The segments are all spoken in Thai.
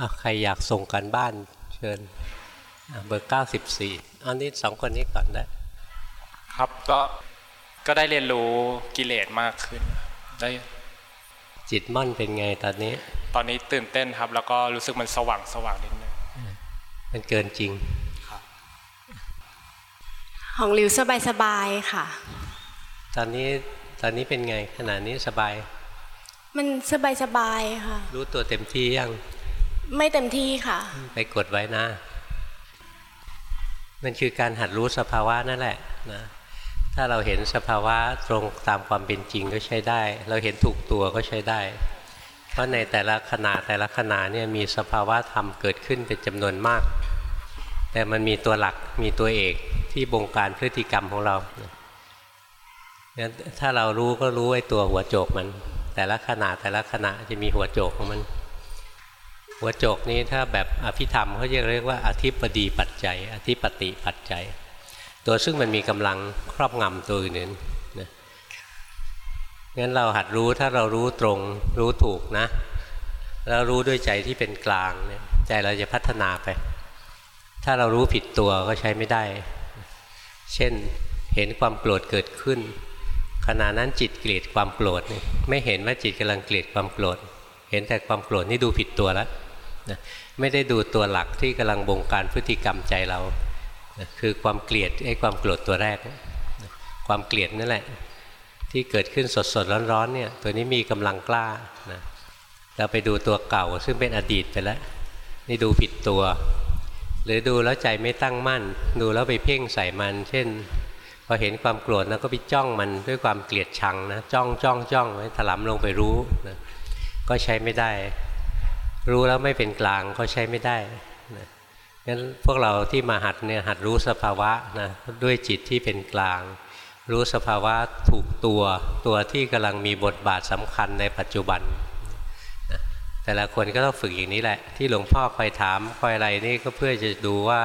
อาใครอยากส่งกันบ้านเชิญเบอร์เก้าสิบสี่อันนี้สองคนนี้ก่อนได้ ครับก็ก็ได้เรียนรู้กิเลสมากขึ้น ได้จิตม่อนเป็นไงตอนนี้ ตอนนี้ตื่นเต้นครับ แล้วก็รู้สึกมันสว่างสว่างนิดนึงมันเกินจริงของริวสบายสบายค่ะ ตอนนี้ตอนนี้เป็นไงขณะนี้สบาย มันสบายสบายค่ะ รู้ตัวเต็มที่ยัง ไม่เต็มที่ค่ะ ไปกดไว้นะ มันคือการหัดรู้สภาวะนั่นแหละนะถ้าเราเห็นสภาวะตรงตามความเป็นจริงก็ใช้ได้ เราเห็นถูกตัวก็ใช้ได้ เพราะในแต่ละขณะแต่ละขณะเนี่ยมีสภาวะธรรมเกิดขึ้นเป็นจำนวนมาก แต่มันมีตัวหลักมีตัวเอกที่บงการพฤติกรรมของเรางั้นถ้าเรารู้ก็รู้ไอ้ตัวหัวโจกมัน แต่ละขณะแต่ละขณะจะมีหัวโจกของมัน หัวโจกนี้ถ้าแบบอภิธรรมเขาจะเรียกว่าอธิปดีปัจจัย อธิปติปัจจัย ตัวซึ่งมันมีกำลังครอบงำตัวอื่นนะงั้นเราหัดรู้ถ้าเรารู้ตรงรู้ถูกนะ แล้วรู้ด้วยใจที่เป็นกลางเนี่ยใจเราจะพัฒนาไป ถ้าเรารู้ผิดตัวก็ใช้ไม่ได้ เช่นเห็นความโกรธเกิดขึ้น ขณะนั้นจิตเกลียดความโกรธไม่เห็นว่าจิตกำลังเกลียดความโกรธเห็นแต่ความโกรธนี่ดูผิดตัวแล้ว นะไม่ได้ดูตัวหลักที่กำลังบงการพฤติกรรมใจเรานะคือความเกลียดไอ้ความโกรธตัวแรกนะความเกลียดนั่นแหละ ที่เกิดขึ้นสดสดร้อนๆเนี่ยตัวนี้มีกำลังกล้านะเราไปดูตัวเก่าซึ่งเป็นอดีตไปแล้วนี่ดูผิดตัว หรือดูแล้วใจไม่ตั้งมั่น ดูแล้วไปเพ่งใส่มัน เช่นพอเห็นความโกรธนะก็ไปจ้องมันด้วยความเกลียดชังนะจ้องจ้องจ้องไว้ถลำลงไปรู้นะก็ใช้ไม่ได้ รู้แล้วไม่เป็นกลางก็ใช้ไม่ได้นะงั้นพวกเราที่มาหัดเนี่ยหัดรู้สภาวะนะด้วยจิตที่เป็นกลาง รู้สภาวะถูกตัวตัวที่กำลังมีบทบาทสำคัญในปัจจุบันนะแต่ละคนก็ต้องฝึกอย่างนี้แหละ ที่หลวงพ่อคอยถามคอยอะไรนี่ก็เพื่อจะดูว่า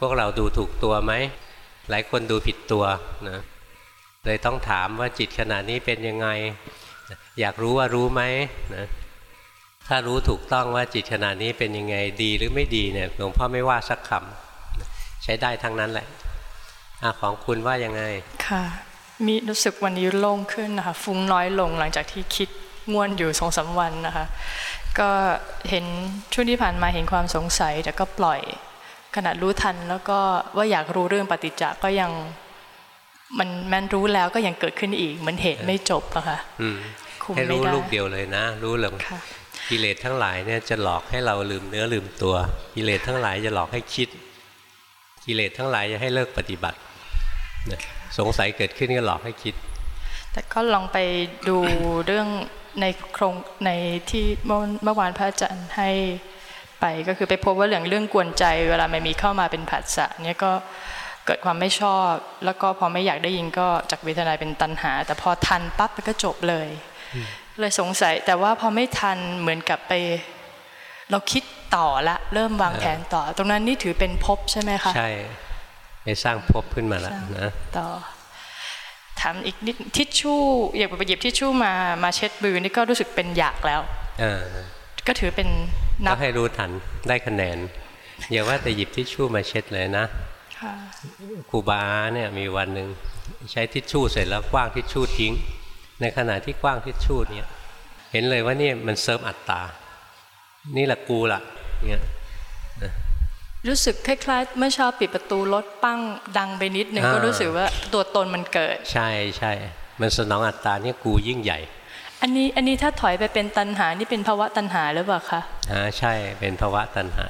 พวกเราดูถูกตัวไหมหลายคนดูผิดตัวนะเลยต้องถามว่าจิตขณะนี้เป็นยังไง อยากรู้ว่ารู้ไหมนะ ถ้ารู้ถูกต้องว่าจิตขณะนี้เป็นยังไงดีหรือไม่ดีเนี่ยหลวงพ่อไม่ว่าสักคำใช้ได้ทั้งนั้นแหละอของคุณว่ายังไง ค่ะ มีรู้สึกวันนี้โล่งขึ้นนะคะฟุ้งน้อยลงหลังจากที่คิดง่วนอยู่สองสาวันนะคะ ก็เห็นช่วงที่ผ่านมาเห็นความสงสัยแต่ก็ปล่อยขณะรู้ทันแล้วก็ว่าอยากรู้เรื่องปฏิจจ์ก็ยังมันมันรู้แล้วก็ยังเกิดขึ้นอีกเหมือนเหตุไม่จบอะค่ะให้รู้ลูกเดียวเลยนะ รู้เลย กิเลสทั้งหลายเนี่ยจะหลอกให้เราลืมเนื้อลืมตัว กิเลสทั้งหลายจะหลอกให้คิด กิเลสทั้งหลายจะให้เลิกปฏิบัติสงสัยเกิดขึ้นก็หลอกให้คิด แต่ก็ลองไปดูเรื่องในโครงในที่เมื่อวานพระอาจารย์ให้ไปก็คือไปพบว่าเรื่องเรื่องกวนใจ เวลามันมีเข้ามาเป็นผัสสะเนี่ยก็เกิดความไม่ชอบ แล้วก็พอไม่อยากได้ยินก็จากเวทนาเป็นตัณหา แต่พอทันปั๊บก็จบเลย เลยสงสัย แต่ว่าพอไม่ทันเหมือนกับไป เราคิดต่อละเริ่มวางแผนต่อ ตรงนั้นนี่ถือเป็นภพใช่ไหมคะใช่ไปสร้างภพขึ้นมาแล้วนะต่อถามอีกนิดทิชชู่อยากไปหยิบทิชชู่มามาเช็ดบือนี่ก็รู้สึกเป็นอยากแล้วก็ถือเป็นก็ให้รู้ทันได้คะแนนอย่าว่าแต่หยิบทิชชู่มาเช็ดเลยนะครูบาเนี่ยมีวันหนึ่งใช้ทิชชู่เสร็จแล้วกว้างทิชชู่ทิ้ง ในขณะที่กว้างทิชชู่เนี่ยเห็นเลยว่านี่มันเซิร์ฟอัตตา นี่แหละกูละเนี่ยรู้สึกคล้ายๆเมื่อชอบปิดประตูรถปั้งดังไปนิดหนึ่งก็รู้สึกว่าตัวตนมันเกิด ใช่ใช่มันสนองอัตตาเนี่ยกูยิ่งใหญ่ อันนี้อันนี้ถ้าถอยไปเป็นตัณหานี่เป็นภาวะตัณหาหรือเปล่าคะอ่าใช่เป็นภาวะตัณหา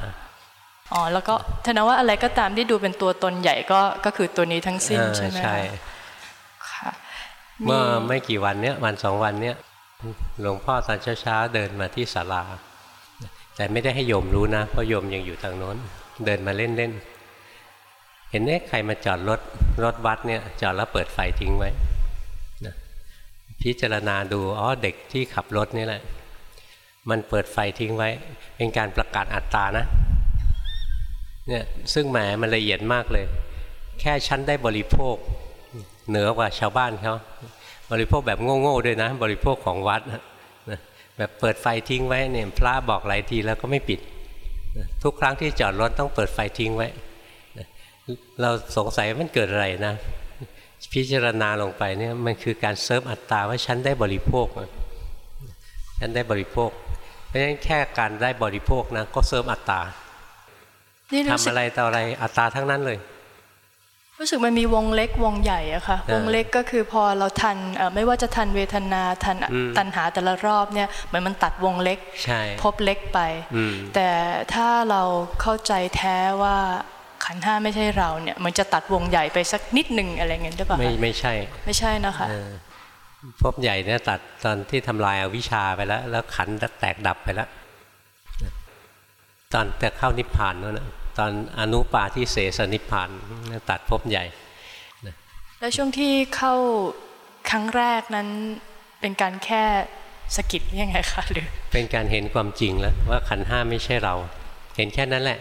อ๋อแล้วก็ทนว่าอะไรก็ตามที่ดูเป็นตัวตนใหญ่ก็ก็คือตัวนี้ทั้งสิ้นใช่ไหมใช่ค่ะ เมื่อไม่กี่วันเนี้ยวันสองวันเนี้ยหลวงพ่อตอนเช้าๆเดินมาที่ศาลา แต่ไม่ได้ให้โยมรู้นะ เพราะโยมยังอยู่ทางโน้น เดินมาเล่นๆเห็นเนี่ยใครมาจอดรถรถวัดเนี่ยจอดแล้วเปิดไฟทิ้งไว้พิจารณาดูอ๋อเด็กที่ขับรถนี่แหละ มันเปิดไฟทิ้งไว้ เป็นการประกาศอัตตานะเนี่ยซึ่งแหมมันละเอียดมากเลย แค่ชั้นได้บริโภค เหนือกว่าชาวบ้านเขาบริโภคแบบโง่ๆด้วยนะ บริโภคของวัดแบบเปิดไฟทิ้งไว้เนี่ยพระบอกหลายทีแล้วก็ไม่ปิดทุกครั้งที่จอดรถต้องเปิดไฟทิ้งไว้เราสงสัยมันเกิดอะไรนะ พิจารณาลงไปเนี่ยมันคือการเซิร์ฟอัตตาว่าฉันได้บริโภคฉันได้บริโภค เพราะฉะนั้นแค่การได้บริโภคนะก็เซิร์ฟอัตตานี่รู้ทำสึกอะไรต่ออะไรอัตตาทั้งนั้นเลย รู้สึกมันมีวงเล็กวงใหญ่อะค่ะเออวงเล็กก็คือพอเราทันเอ่อไม่ว่าจะทันเวทนาทันอืมตัณหาแต่ละรอบเนี่ยเหมือนมันตัดวงเล็กใช่พบเล็กไปอืมแต่ถ้าเราเข้าใจแท้ว่าขันธ์ห้าไม่ใช่เราเนี่ยมันจะตัดวงใหญ่ไปสักนิดหนึ่งอะไรเงี้ยหรือเปล่าไม่คะไม่ใช่ ไม่ใช่นะคะเออภพใหญ่เนี่ยตัดตอนที่ทำลายอาวิชชาไปแล้ว แล้วขันธ์แตกดับไปแล้ว ตอนแต่เข้านิพพานนั่นนะ ตอนอนุปาที่เสสนิพพานตัดภพใหญ่แล้วช่วงที่เข้าครั้งแรกนั้นเป็นการแค่สะกิดยังไงคะหรือเป็นการเห็นความจริงแล้วว่าขันธ์ห้าไม่ใช่เรา เห็นแค่นั้นแหละ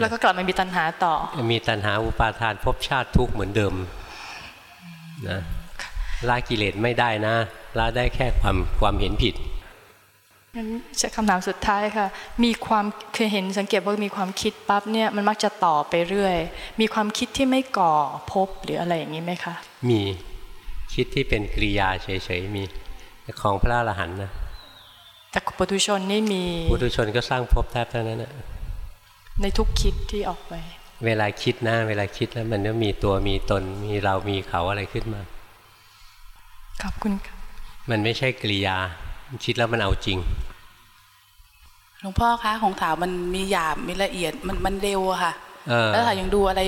แล้วก็กลับมามีตัณหาต่อ มีตัณหาอุปาทานภพชาติทุกข์เหมือนเดิมนะละกิเลสไม่ได้นะละได้แค่ความความเห็นผิดงั้น จะคำถามสุดท้ายค่ะ มีความเคยเห็นสังเกตว่ามีความคิดปั๊บเนี่ยมันมักจะต่อไปเรื่อย มีความคิดที่ไม่ก่อพบหรืออะไรอย่างนี้ไหมคะ มีคิดที่เป็นกริยาเฉยๆมีแต่ของพระอรหันต์นะแต่ปุถุชนนี่มีปุถุชนก็สร้างภพแทบเท่านั้นนะในทุกคิดที่ออกไป เวลาคิดนะเวลาคิดแล้วมันก็มีตัวมีตนมีเรามีเขาอะไรขึ้นมาขอบคุณค่ะมันไม่ใช่กริยา คิดแล้วมันเอาจริงหลวงพ่อคะของถามมันมีหยาบมีละเอียดมันมันเร็วอะค่ะเออแล้วถามยังดูอะไร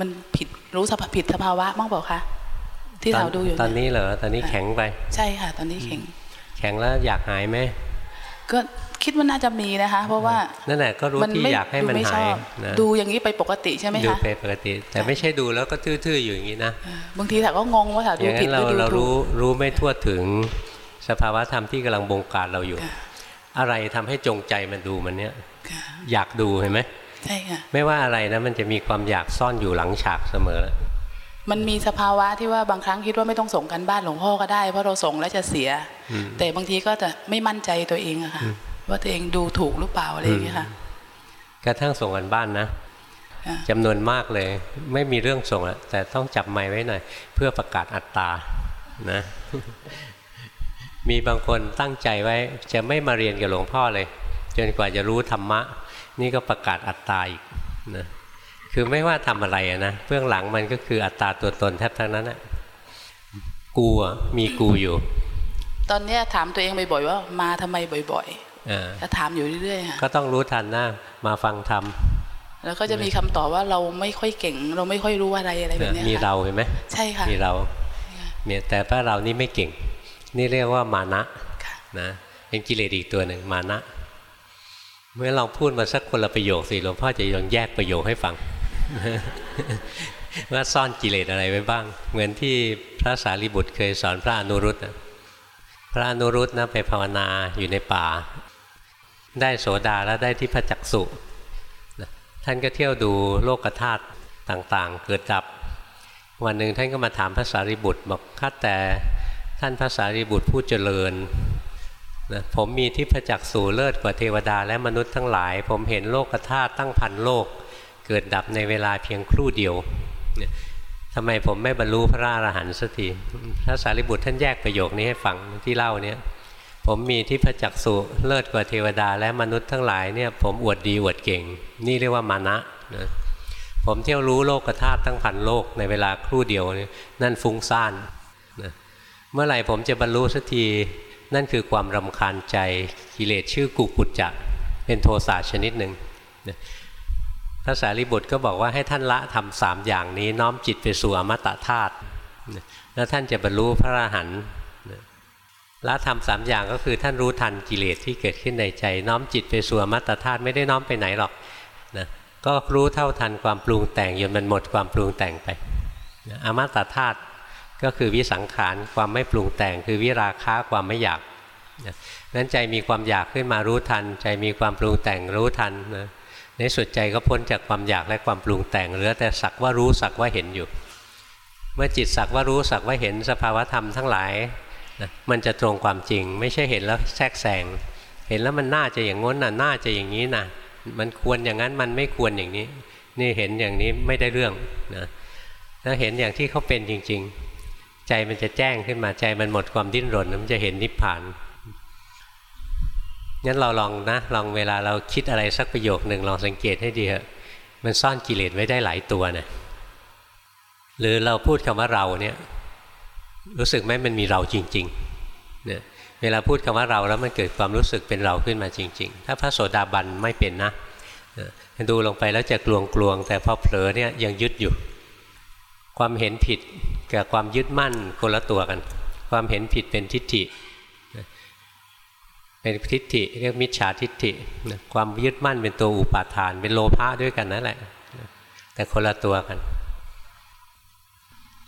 มันผิดรู้สภาพผิดสภาวะบ้างเปล่าคะที่ตอนถามดูอยู่ตอนเยนี้เหรอตอนนี้แข็งไป ใช่ค่ะ ตอนนี้แข็ง แข็งแล้วอยากหายไหมก็คิดว่าน่าจะมีนะคะ เพราะว่านั่นแหละก็รู้ที่อยากให้มันดูไชหายอบนะดูอย่างนี้ไปปกติใช่ไหมดูคะไปปกติ แต่ไม่ใช่ดูแล้วก็ทื่อๆอยู่อย่างนี้นะบางทีถามก็งงว่าถามอดูย่างผินั้ดนหเรารือดูเราถูรู้กรู้ไม่ทั่วถึง สภาวะธรรมที่กำลังบงการเราอยู่ค่ะอะไรทำให้จงใจมันดูมันเนี้ยค่ะอยากดูเห็นไหมใช่ค่ะไม่ว่าอะไรนะมันจะมีความอยากซ่อนอยู่หลังฉากเสมอ มันมีสภาวะที่ว่าบางครั้งคิดว่าไม่ต้องส่งกันบ้านหลวงพ่อก็ได้เพราะเราส่งแล้วจะเสียอืมแต่บางทีก็จะไม่มั่นใจตัวเองอะค่ะว่าตัวเองดูถูกหรือเปล่าอะไรอย่างเงี้ยค่ะกระทั่งส่งกันบ้านนะค่ะจำนวนมากเลย ไม่มีเรื่องส่งอะแต่ต้องจับไม้ไว้หน่อย เพื่อประกาศอัตตานะ มีบางคนตั้งใจไว้จะไม่มาเรียนกับหลวงพ่อเลย จนกว่าจะรู้ธรรมะ นี่ก็ประกาศอัตตาอีกนะคือไม่ว่าทำอะไรอะนะเบื้องหลังมันก็คืออัตตาตัวตนแทบทั้งนั้นอะกูอะมีกูอยู่ ตอนเนี้ยถามตัวเองบ่อยๆว่า มาทำไมบ่อยเออๆจะถามอยู่เรื่อยๆค่ะก็ต้องรู้ทันนะมาฟังธรรมแล้วก็จะมีคำตอบว่าเราไม่ค่อยเก่ง เราไม่ค่อยรู้อะไรอะไรแบบเนี้ยมีค่ะเราเห็นไหมใช่ค่ะมีเราเนี่ยแต่พระเรานี่ไม่เก่ง นี่เรียกว่ามานะค่ะนะเป็นกิเลสอีกตัวหนึ่งมานะ เมื่อลองพูดมาสักคนละประโยคสิหลวงพ่อจะลองแยกประโยคให้ฟัง ว่าซ่อนกิเลสอะไรไว้บ้าง เหมือนที่พระสารีบุตรเคยสอนพระอนุรุตนะพระอนุรุตนะไปภาวนาอยู่ในป่า ได้โสดาแล้วได้ที่พระจักสุนะท่านก็เที่ยวดูโลกธาตุต่างๆ เกิดดับ วันหนึ่งท่านก็มาถามพระสารีบุตรบอกข้าแต่ ท่านพระสารีบุตรผู้เจริญนะผมมีที่พระจักสูเลิศกว่าเทวดาและมนุษย์ทั้งหลาย ผมเห็นโลกธาตุตั้งพันโลก เกิดดับในเวลาเพียงครู่เดียวเนี่ยทำไมผมไม่บรรลุพระอรหันต์สักทีพระสารีบุตรท่านแยกประโยคนี้ให้ฟังที่เล่าเนี่ยผมมีที่พระจักสุเลิศกว่าเทวดาและมนุษย์ทั้งหลายเนี่ยผมอวดดีอวดเก่ง นี่เรียกว่ามานะนะผมเที่ยวรู้โลกธาตุทั้งพันโลกในเวลาครู่เดียวนี่นั่นฟุ้งซ่าน เมื่อไหร่ผมจะบรรลุสักทีนั่นคือความรำคาญใจกิเลสชื่อกุกุจจะเป็นโทสะชนิดหนึ่งพระสารีบุตรก็บอกว่าให้ท่านละทำสามอย่างนี้น้อมจิตไปสู่อมตะธาตุแล้วท่านจะบรรลุพระอรหันต์ละทำสามอย่างก็คือท่านรู้ทันกิเลสที่เกิดขึ้นในใจ น้อมจิตไปสู่อมตะธาตุไม่ได้น้อมไปไหนหรอกนะก็รู้เท่าทันความปรุงแต่งจนมันหมดความปรุงแต่งไปอมตะธาตุ ก็คือวิสังขารความไม่ปรุงแต่ง คือวิราคะความไม่อยากนั้นใจมีความอยากขึ้นมารู้ทัน ใจมีความปรุงแต่งรู้ทันนะในสุดใจก็พ้นจากความอยากและความปรุงแต่งเหลือแต่สักว่ารู้สักว่าเห็นอยู่ เมื่อจิตสักว่ารู้สักว่าเห็นสภาวธรรมทั้งหลายนะมันจะตรงความจริง ไม่ใช่เห็นแล้วแทรกแซงเห็นแล้วมันน่าจะอย่างง้นน่ะน่าจะอย่างนี้นะมันควรอย่างนั้นมันไม่ควรอย่างนี้ นี่เห็นอย่างนี้ไม่ได้เรื่องนะถ้าเห็นอย่างที่เขาเป็นจริง ๆ ใจมันจะแจ้งขึ้นมาใจมันหมดความดิ้นรนมันจะเห็นนิพพานงั้นเราลองนะลองเวลาเราคิดอะไรสักประโยคหนึ่งลองสังเกตให้ดีเถอะมันซ่อนกิเลสไว้ได้หลายตัวนะหรือเราพูดคำว่าเราเนี่ย รู้สึกไหมมันมีเราจริงๆเนี่ยเวลาพูดคำว่าเราแล้วมันเกิดความรู้สึกเป็นเราขึ้นมาจริง ๆ ถ้าพระโสดาบันไม่เป็นนะดูลงไปแล้วจะกลวงกลวงแต่พอเผลอเนี่ยยังยึดอยู่ ความเห็นผิด กับความยึดมั่นคนละตัวกัน ความเห็นผิดเป็นทิฏฐิเป็นทิฏฐิเรียกมิจฉาทิฏฐิความยึดมั่นเป็นตัวอุปาทาน เป็นโลภะด้วยกันนั่นแหละ แต่คนละตัวกัน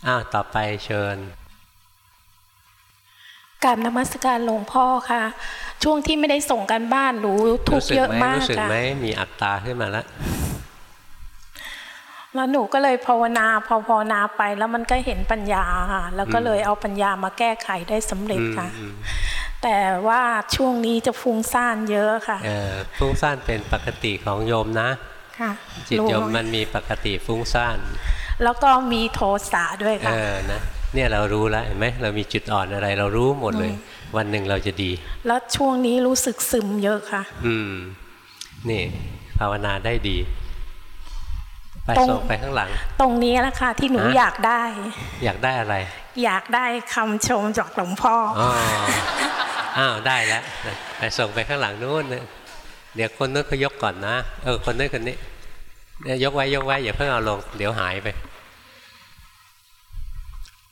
อ้าวต่อไปเชิญกราบนมัสการหลวงพ่อค่ะ ช่วงที่ไม่ได้ส่งกันบ้านหนูทุกข์เยอะมากรู้สึกค่ะไหมมีอัตตาขึ้นมาแล้ว แล้วหนูก็เลยภาวนาพอภาวนาไป แล้วมันก็เห็นปัญญาค่ะแล้วก็เลยเอาปัญญามาแก้ไขได้สำเร็จค่ะ แต่ว่าช่วงนี้จะฟุ้งซ่านเยอะค่ะเออฟุ้งซ่านเป็นปกติของโยมนะค่ะจิตโยมรู้มันมีปกติฟุ้งซ่าน แล้วก็มีโทสะด้วยเอค่ะอนะเนี่ยเรารู้แล้วเห็นไหมเรามีจุดอ่อนอะไร เรารู้หมดเลย วันหนึ่งเราจะดี แล้วช่วงนี้รู้สึกซึมเยอะค่ะ อืมนี่ภาวนาได้ดี ไปตรงส่งไปข้างหลัง ตรงนี้แหละค่ะที่หนูฮะอยากได้ อยากได้อะไร อยากได้คำชมจากหลวงพ่อออ๋ออ้าวได้แล้วไปส่งไปข้างหลังนู้นนะเดี๋ยวคนนู้นเขายกก่อนนะ เออคนนู้นคนนี้เนี่ยยกไว้ยกไว้อย่าเพิ่งเอาลง เดี๋ยวหายไป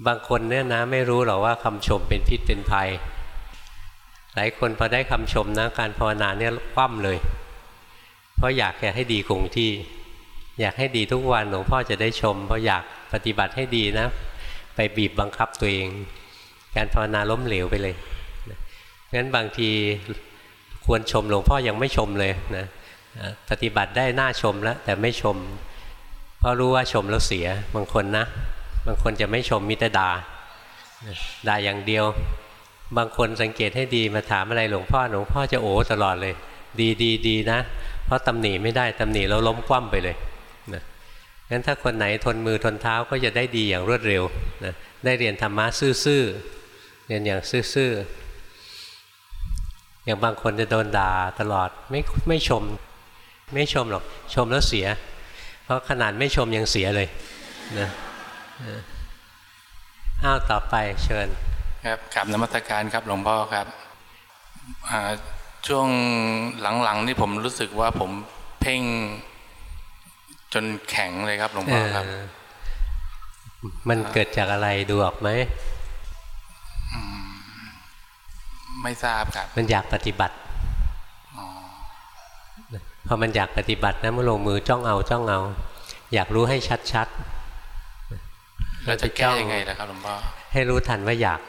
บางคนเนี่ยนะ ไม่รู้หรอกว่าคำชมเป็นพิษเป็นภัย หลายคนพอได้คำชมนะ การภาวนาเนี่ยคว่ำเลย เพราะอยากจะให้ดีคงที่ อยากให้ดีทุกวันหลวงพ่อจะได้ชมเพราะอยากปฏิบัติให้ดีนะ ไปบีบบังคับตัวเอง การภาวนาล้มเหลวไปเลยนะงั้นบางทีควรชมหลวงพ่อยังไม่ชมเลยนะปฏิบัติได้น่าชมแล้ว แต่ไม่ชม เพราะรู้ว่าชมแล้วเสียบางคนนะ บางคนจะไม่ชมมิตรดาด่าอย่างเดียว บางคนสังเกตให้ดีมาถามอะไรหลวงพ่อหลวงพ่อจะโอ้ตลอดเลย ดีดีดีนะ เพราะตำหนิไม่ได้ตำหนิแล้วล้มคว่ำไปเลย งั้นถ้าคนไหนทนมือทนเท้าก็จะได้ดีอย่างรวดเร็วนะได้เรียนธรรมะซื่อๆเรียนอย่างซื่อๆอย่างบางคนจะโดนด่าตลอดไม่ไม่ชม ไม่ชมหรอกชมแล้วเสีย เพราะขนาดไม่ชมยังเสียเลยนะเอออ้าวต่อไปเชิญ ครับกราบนมัสการครับหลวงพ่อครับช่วงหลังๆนี่ผมรู้สึกว่าผมเพ่ง จนแข็งเลยครับหลวงพ่อครับเออมันเกิดจากอะไรดูออกไหมไม่ทราบครับ มันอยากปฏิบัติพอมันอยากปฏิบัตินะมันลงมือจ้องเอาจ้องเอา อยากรู้ให้ชัดๆแล้วจะแก้จ้องยังไงล่ะครับหลวงพ่อให้รู้ทันว่าอยาก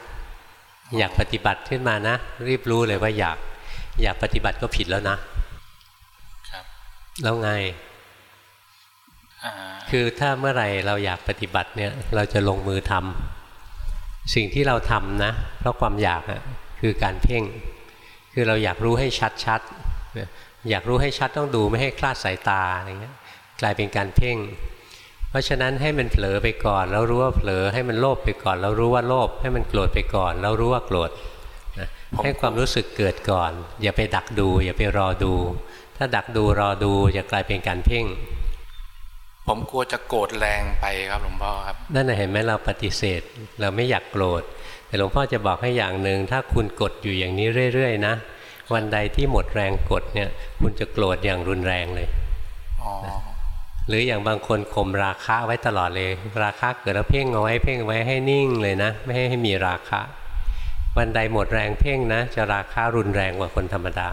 อยากปฏิบัติขึ้นมานะ รีบรู้เลยว่าอยาก อยากปฏิบัติก็ผิดแล้วนะครับ แล้วไงอ่า คือถ้าเมื่อไหร่เราอยากปฏิบัติเนี่ยเราจะลงมือทำสิ่งที่เราทำนะ เพราะความอยากอะคือการเพ่ง คือเราอยากรู้ให้ชัดๆอยากรู้ให้ชัดต้องดูไม่ให้คลาดสายตาอะไรเงี้ยกลายเป็นการเพ่ง เพราะฉะนั้นให้มันเผลอไปก่อน แล้วรู้ว่าเผลอให้มันโลภไปก่อน แล้วรู้ว่าโลภให้มันโกรธไปก่อน แล้วรู้ว่าโกรธให้ความรู้สึกเกิดก่อน อย่าไปดักดู อย่าไปรอดู ถ้าดักดูรอดูจะกลายเป็นการเพ่ง ผมกลัวจะโกรธแรงไปครับหลวงพ่อครับ นั่นนะเห็นไหมเราปฏิเสธ เราไม่อยากโกรธ แต่หลวงพ่อจะบอกให้อย่างหนึ่งถ้าคุณกดอยู่อย่างนี้เรื่อยๆนะวันใดที่หมดแรงกดเนี่ยคุณจะโกรธอย่างรุนแรงเลยอ๋อหรืออย่างบางคนข่มราคะไว้ตลอดเลย ราคะเกิดแล้วเพ่งเอาไว้เพ่งเอาไว้ให้นิ่งเลยนะ ไม่ให้ให้มีราคะ วันใดหมดแรงเพ่งนะ จะราคะรุนแรงกว่าคนธรรมดา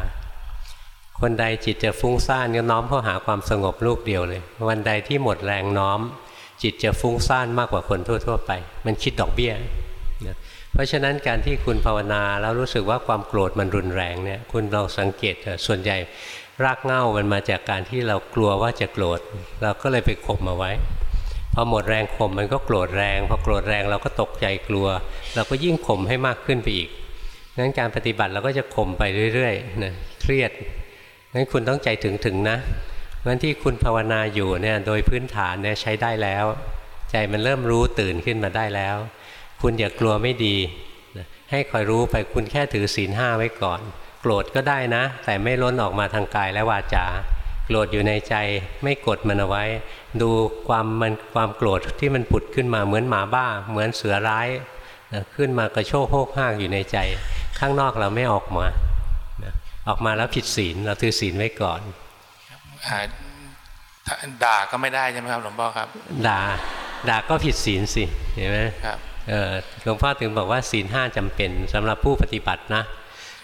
คนใดจิตจะฟุ้งซ่านก็น้อมเข้าหาความสงบลูกเดียวเลย วันใดที่หมดแรงน้อม จิตจะฟุ้งซ่านมากกว่าคนทั่ว ๆ ไป มันคิดดอกเบี้ยนะเพราะฉะนั้นการที่คุณภาวนาแล้วรู้สึกว่าความโกรธมันรุนแรงเนี่ยคุณลองสังเกตส่วนใหญ่รากเหง้ามันมาจากการที่เรากลัวว่าจะโกรธเราก็เลยไปข่มเอาไว้พพอหมดแรงข่มมันก็โกรธแรงพอโกรธแรงเราก็ตกใจกลัว เราก็ยิ่งข่มให้มากขึ้นไปอีกงั้นการปฏิบัติเราก็จะข่มไปเรื่อยๆนะเครียด งั้นคุณต้องใจถึงถึงนะงั้นที่คุณภาวนาอยู่เนี่ยโดยพื้นฐานเนี่ยใช้ได้แล้ว ใจมันเริ่มรู้ตื่นขึ้นมาได้แล้ว คุณอย่ากลัวไม่ดีให้คอยรู้ไปคุณแค่ถือศีลห้าไว้ก่อน โกรธก็ได้นะ แต่ไม่ล้นออกมาทางกายและวาจาโกรธอยู่ในใจไม่กดมันเอาไว้ ดูความมันความโกรธที่มันผุดขึ้นมาเหมือนหมาบ้า เหมือนเสือร้าย ขึ้นมากระโชกโฮกห้างอยู่ในใจ ข้างนอกเราไม่ออกมา ออกมาแล้วผิดศีลเราถือศีลไว้ก่อนอ่าด่าก็ไม่ได้ใช่ไหมครับหลวงพ่อครับ ด่าด่าก็ผิดศีลสิเห็นไหมครับเออหลวงพ่อถึงบอกว่าศีลห้าจำเป็นสำหรับผู้ปฏิบัตินะ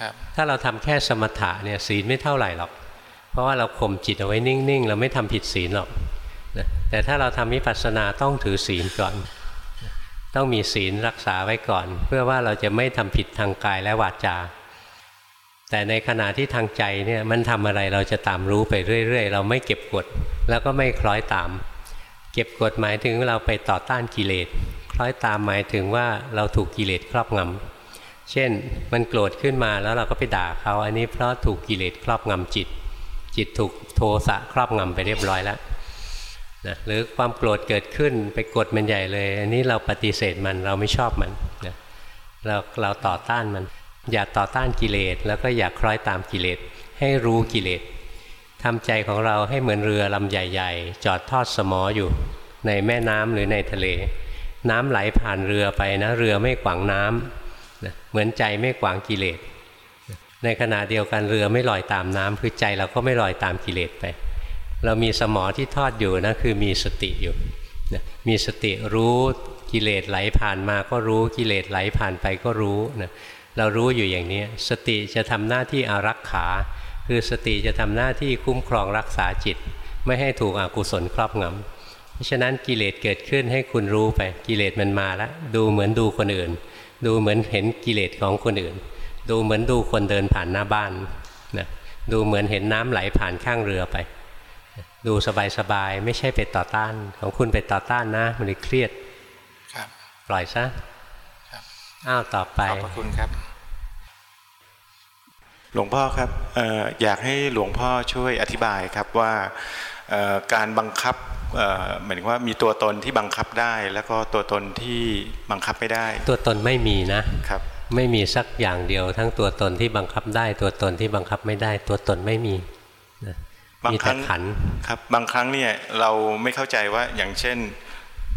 ครับถ้าเราทำแค่สมถะเนี่ยศีลไม่เท่าไหร่หรอก เพราะว่าเราข่มจิตเอาไว้นิ่งๆ เราไม่ทำผิดศีลหรอกนะแต่ถ้าเราทำวิปัสสนาต้องถือศีลก่อน ต้องมีศีลรักษาไว้ก่อน เพื่อว่าเราจะไม่ทำผิดทางกายและวาจา แต่ในขณะที่ทางใจเนี่ยมันทำอะไรเราจะตามรู้ไปเรื่อย ๆ เราไม่เก็บกดแล้วก็ไม่คล้อยตาม เก็บกดหมายถึงเราไปต่อต้านกิเลสคล้อยตามหมายถึงว่าเราถูกกิเลสครอบงำเช่นมันโกรธขึ้นมาแล้วเราก็ไปด่าเขาอันนี้เพราะถูกกิเลสครอบงำจิต จิตถูกโทสะครอบงำไปเรียบร้อยแล้วนะหรือความโกรธเกิดขึ้นไปกดมันใหญ่เลย อันนี้เราปฏิเสธมันเราไม่ชอบมันนะเราเราต่อต้านมัน อย่าต่อต้านกิเลสแล้วก็อย่าคล้อยตามกิเลสให้รู้กิเลสทำใจของเราให้เหมือนเรือลำใหญ่ ๆ จอดทอดสมออยู่ ในแม่น้ำหรือในทะเล น้ำไหลผ่านเรือไปนะเรือไม่ขวางน้ำนะเหมือนใจไม่ขวางกิเลสในขณะเดียวกันเรือไม่ลอยตามน้ำคือใจเราก็ไม่ลอยตามกิเลสไป เรามีสมอที่ทอดอยู่นะคือมีสติอยู่นะมีสติรู้กิเลสไหลผ่านมาก็รู้กิเลสไหลผ่านไปก็รู้นะ เรารู้อยู่อย่างนี้สติจะทำหน้าที่อารักขา คือสติจะทำหน้าที่คุ้มครองรักษาจิต ไม่ให้ถูกอกุศลครอบงำเพราะฉะนั้นกิเลสเกิดขึ้นให้คุณรู้ไปกิเลสมันมาแล้วดูเหมือนดูคนอื่น ดูเหมือนเห็นกิเลสของคนอื่น ดูเหมือนดูคนเดินผ่านหน้าบ้านนะดูเหมือนเห็นน้ำไหลผ่านข้างเรือไป ดูสบายๆไม่ใช่ไปต่อต้าน ของคุณไปต่อต้านนะมันเลยเครียดครับปล่อยซะครับอ้าวต่อไปขอบพระคุณครับ หลวงพ่อครับเอออยากให้หลวงพ่อช่วยอธิบายครับว่าเอ่อการบังคับเอ่อหมายถึงว่ามีตัวตนที่บังคับได้ แล้วก็ตัวตนที่บังคับไม่ได้ ตัวตนไม่มีนะครับไม่มีสักอย่างเดียว ทั้งตัวตนที่บังคับได้ ตัวตนที่บังคับไม่ได้ ตัวตนไม่มีนะบางมีคแต่รั้งขันธ์ครับบางครั้งเนี่ยเราไม่เข้าใจว่าอย่างเช่น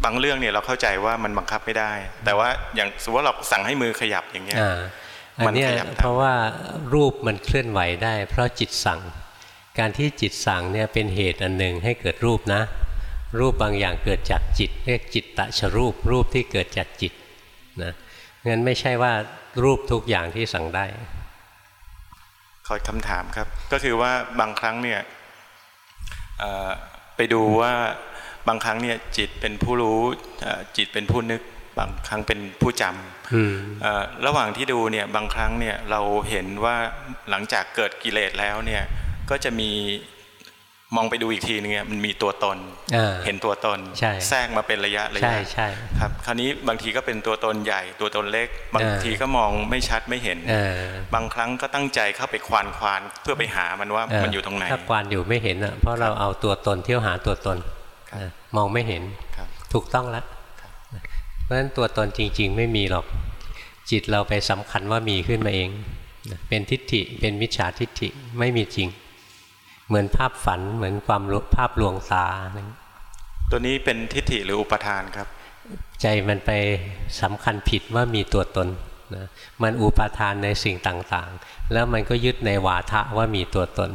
บางเรื่องเนี่ยเราเข้าใจว่ามันบังคับไม่ได้ แต่ว่าอย่างสมมติว่าเราสั่งให้มือขยับอย่างเงี้ยอ่าอันเนี้ย มันขยับตามเพราะว่ารูปมันเคลื่อนไหวได้ เพราะจิตสั่ง การที่จิตสั่งเนี่ยเป็นเหตุอันหนึ่งให้เกิดรูปนะ รูปบางอย่างเกิดจากจิต เรียกจิตตชรูปรูปที่เกิดจากจิตนะงั้นไม่ใช่ว่ารูปทุกอย่างที่สั่งได้ขอคำถามครับ ก็คือว่าบางครั้งเนี่ยเอ่อไปดูว่าบางครั้งเนี่ยจิตเป็นผู้รู้เอ่อจิตเป็นผู้นึก บางครั้งเป็นผู้จอืมำเอ่อระหว่างที่ดูเนี่ยบางครั้งเนี่ยเราเห็นว่าหลังจากเกิดกิเลสแล้วเนี่ยก็จะมีมองไปดูอีกทีนึงเนี่ยมันมีตัวตนอ่าเห็นตัวตนใช่แทรกมาเป็นระยะระใช่ยะใช่ครับคราวนี้บางทีก็เป็นตัวตนใหญ่ตัวตนเล็ก บางอ่าทีก็มองไม่ชัดไม่เห็นเออบางครั้งก็ตั้งใจเข้าไปควานควานเพื่อไปหามันว่าเมันอยู่ตรงไหนถ้ากวานอยู่ไม่เห็นอะเพราะเราเอาตัวตนเที่ยวหาตัวตนครับนะมองไม่เห็นครับถูกต้องแล้ว เพราะฉะนั้นตัวตนจริง ๆ ไม่มีหรอก จิตเราไปสำคัญว่ามีขึ้นมาเองนะเป็นทิฏฐิเป็นมิจฉาทิฏฐิไม่มีจริง เหมือนภาพฝันเหมือนความรู้ภาพลวงตาอะไรอย่างเงี้ยตัวนี้เป็นทิฏฐิหรืออุปทานครับ ใจมันไปสำคัญผิดว่ามีตัวตนนะมันอุปาทานในสิ่งต่างๆ แล้วมันก็ยึดในวาทะว่ามีตัวตน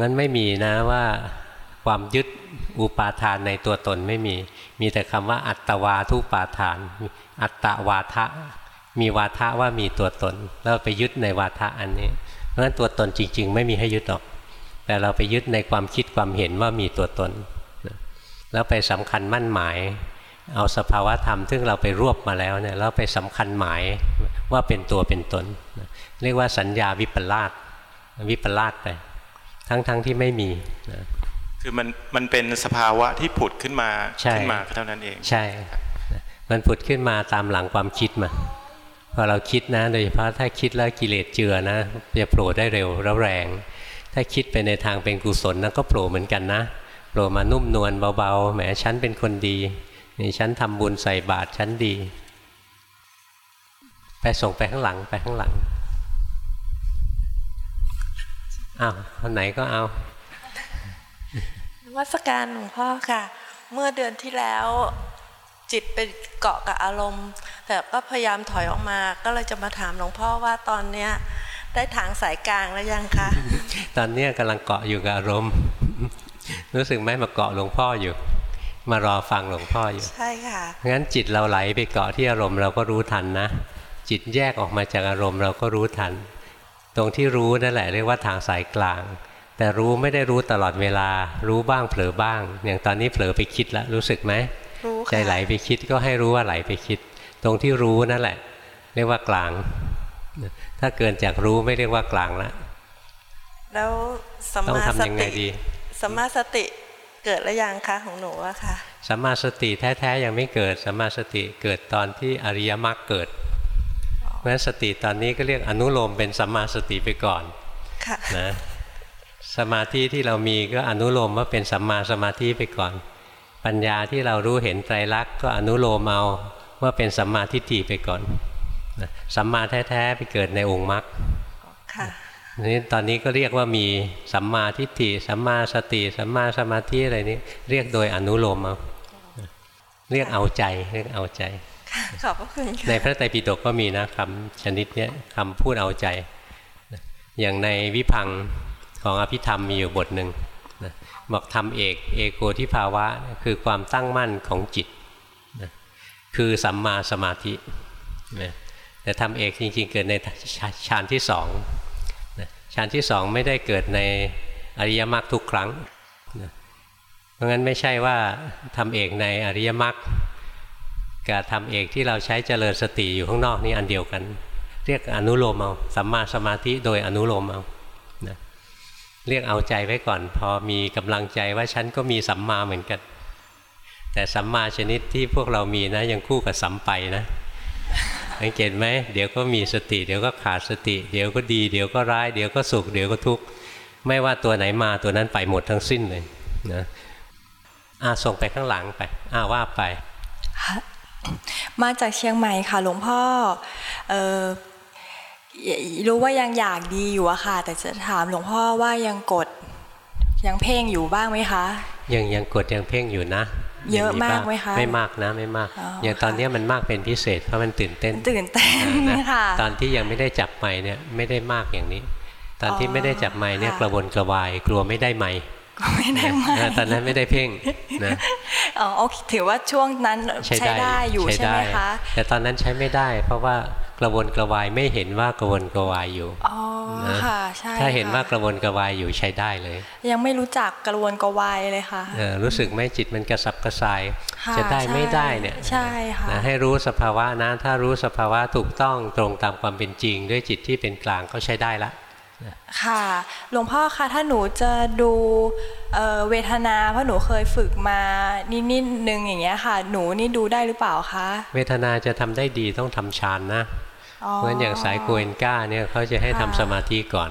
งั้นไม่มีนะว่า ความยึดอุปาทานในตัวตนไม่มี มีแต่คำว่าอัตวาทุปาทาน อัตตวาทะ มีวาทะว่ามีตัวตน แล้วไปยึดในวาทะอันนี้ เพราะฉะนั้นตัวตนจริง ๆ ไม่มีให้ยึดหรอก แต่เราไปยึดในความคิดความเห็นว่ามีตัวตน แล้วไปสำคัญมั่นหมาย เอาสภาวะธรรมซึ่งเราไปรวบมาแล้วเนี่ยแล้วไปสำคัญหมายว่าเป็นตัวเป็นตน เรียกว่าสัญญาวิปลาสวิปลาสไป ทั้งๆทที่ไม่มีนะ คือมันมันเป็นสภาวะที่ผุดขึ้นมาใช่ขึ้นมาเท่านั้นเองใช่ มันผุดขึ้นมาตามหลังความคิดมาพอเราคิดนะโดยเฉพาะถ้าคิดแล้วกิเลสเจือนะจะโผล่ได้เร็วแล้วแรง ถ้าคิดไปในทางเป็นกุศลนะก็โผล่เหมือนกันนะโผล่มานุ่มนวลเบาๆแหมฉันเป็นคนดีนี่ฉันทำบุญใส่บาตรฉันดี ไปส่งไปข้างหลังไปข้างหลังอ้าวคนไหนก็เอาน วัตการหลวงพ่อค่ะ เมื่อเดือนที่แล้วจิตไปเกาะกับอารมณ์ แต่ก็พยายามถอยออกมา ก็เลยจะมาถามหลวงพ่อว่าตอนเนี้ยได้ทางสายกลางแล้วยังคะ ตอนเนี้ยกำลังเกาะอยู่กับอารมณ์ รู้สึกไหมมาเกาะหลวงพ่ออยู่ มารอฟังหลวงพ่ออยู่ ใช่ค่ะงั้นจิตเราไหลไปเกาะที่อารมณ์เราก็รู้ทันนะ จิตแยกออกมาจากอารมณ์เราก็รู้ทัน ตรงที่รู้นั่นแหละเรียกว่าทางสายกลาง แต่รู้ไม่ได้รู้ตลอดเวลา รู้บ้างเผลอบ้าง อย่างตอนนี้เผลอไปคิดแล้วรู้สึกไหมรู้ใจค่ะไหลไปคิดก็ให้รู้ว่าไหลไปคิด ตรงที่รู้นั่นแหละ เรียกว่ากลาง ถ้าเกินจากรู้ไม่เรียกว่ากลางละแล้วสัมต้องมาสทำยังไงติดีสัมมาสติเกิดแล้วยังคะของหนูอะค่ะสัมมาสติแท้ๆยังไม่เกิดสัมมาสติเกิดตอนที่อริยมรรคเกิดเพราะฉะนั้นสติตอนนี้ก็เรียกอนุโลมเป็นสัมมาสติไปก่อนค่ะนะ สมาธิที่เรามีก็อนุโลมว่าเป็นสัมมาสมาธิไปก่อน ปัญญาที่เรารู้เห็นไตรลักษณ์ก็อนุโลมเอาว่าเป็นสัมมาทิฏฐิไปก่อนนะสัมมาแท้ๆไปเกิดในองค์มรรคค่ะนี่ตอนนี้ก็เรียกว่ามีสัมมาทิฏฐิสัมมาสติสัมมาสมาธิอะไรนี้เรียกโดยอนุโลมเอาเรียกเอาใจเรียกเอาใจค่ะขอบพระคุณค่ะในพระไตรปิฎกก็มีนะคำชนิดเนี้ยคำพูดเอาใจ อย่างในวิพังค์ ของอภิธรรมมีอยู่บทหนึ่งนะบอกทำเอกเอโกที่ภาวะคือความตั้งมั่นของจิตนะคือสัมมาสมาธินะแต่ทำเอกจริงๆ เกิดในฌานที่สองนะฌานที่สองไม่ได้เกิดในอริยมรรคทุกครั้งนะเพราะงั้นไม่ใช่ว่าทำเอกในอริยมรรคกับทำเอกที่เราใช้เจริญสติอยู่ข้างนอกนี่อันเดียวกัน เรียกอนุโลมเอาสัมมาสมาธิโดยอนุโลมเอา เรียกเอาใจไว้ก่อน พอมีกำลังใจว่าฉันก็มีสัมมาเหมือนกัน แต่สัมมาชนิดที่พวกเรามีนะ ยังคู่กับสัมไปนะสังเกตไหมเดี๋ยวก็มีสติ เดี๋ยวก็ขาดสติ เดี๋ยวก็ดี เดี๋ยวก็ร้าย เดี๋ยวก็สุข เดี๋ยวก็ทุกข์ไม่ว่าตัวไหนมาตัวนั้นไปหมดทั้งสิ้นเลยนะอาส่งไปข้างหลังไปอาว่าไป มาจากเชียงใหม่ค่ะหลวงพ่ออ รู้ว่ายังอยากดีอยู่อะค่ะ แต่จะถามหลวงพ่อว่ายังกดยังเพ่งอยู่บ้างไหมคะยังยังกดยังเพ่งอยู่นะ เยอะงมากบ้งไหมคะไม่มากนะไม่มากอ๋ออย่างตอนเนี้ยมันมากเป็นพิเศษเพราะมันตื่นเต้นตื่นเต้นนะค่ะตอนที่ยังไม่ได้จับไม้เนี่ยไม่ได้มากอย่างนี้ ตอนที่อ๋อไม่ได้จับไม้เนี่ยค่ะกระวนกระวายกลัวไม่ได้ไม้ก็ ไม่ได้มาเออตอนนั้นไม่ได้เพ่งนะอ๋อโอเคถือว่าช่วงนั้นใช้ได้อยู่ใช่ไหมคะแต่ตอนนั้นใช้ไม่ได้ เพราะว่ากระวนกระวายไม่เห็นว่ากระวนกระวายอยู่อ๋อนะค่ะใช่ถ้าเห็นค่ะว่ากระวนกระวายอยู่ใช้ได้เลย ยังไม่รู้จักกระวนกระวายเลยค่ะเออรู้สึกไหมจิตมันกระสับกระส่ายค่ะจะได้ใช่ไม่ได้เนี่ยใช่ค่ะนะให้รู้สภาวะนะถ้ารู้สภาวะถูกต้องตรงตามความเป็นจริง ด้วยจิตที่เป็นกลางก็ใช้ได้ละ ค่ะ หลวงพ่อคะถ้าหนูจะดูเอ่อเวทนาเพราะหนูเคยฝึกมานิดๆนึงอย่างเงี้ยค่ะ หนูนี่ดูได้หรือเปล่าคะ เวทนาจะทำได้ดีต้องทำฌานนะอ๋อเพราะฉะนั้นอย่างสายโกเอนก้าเนี่ยเขาจะให้ทำค่ะสมาธิก่อน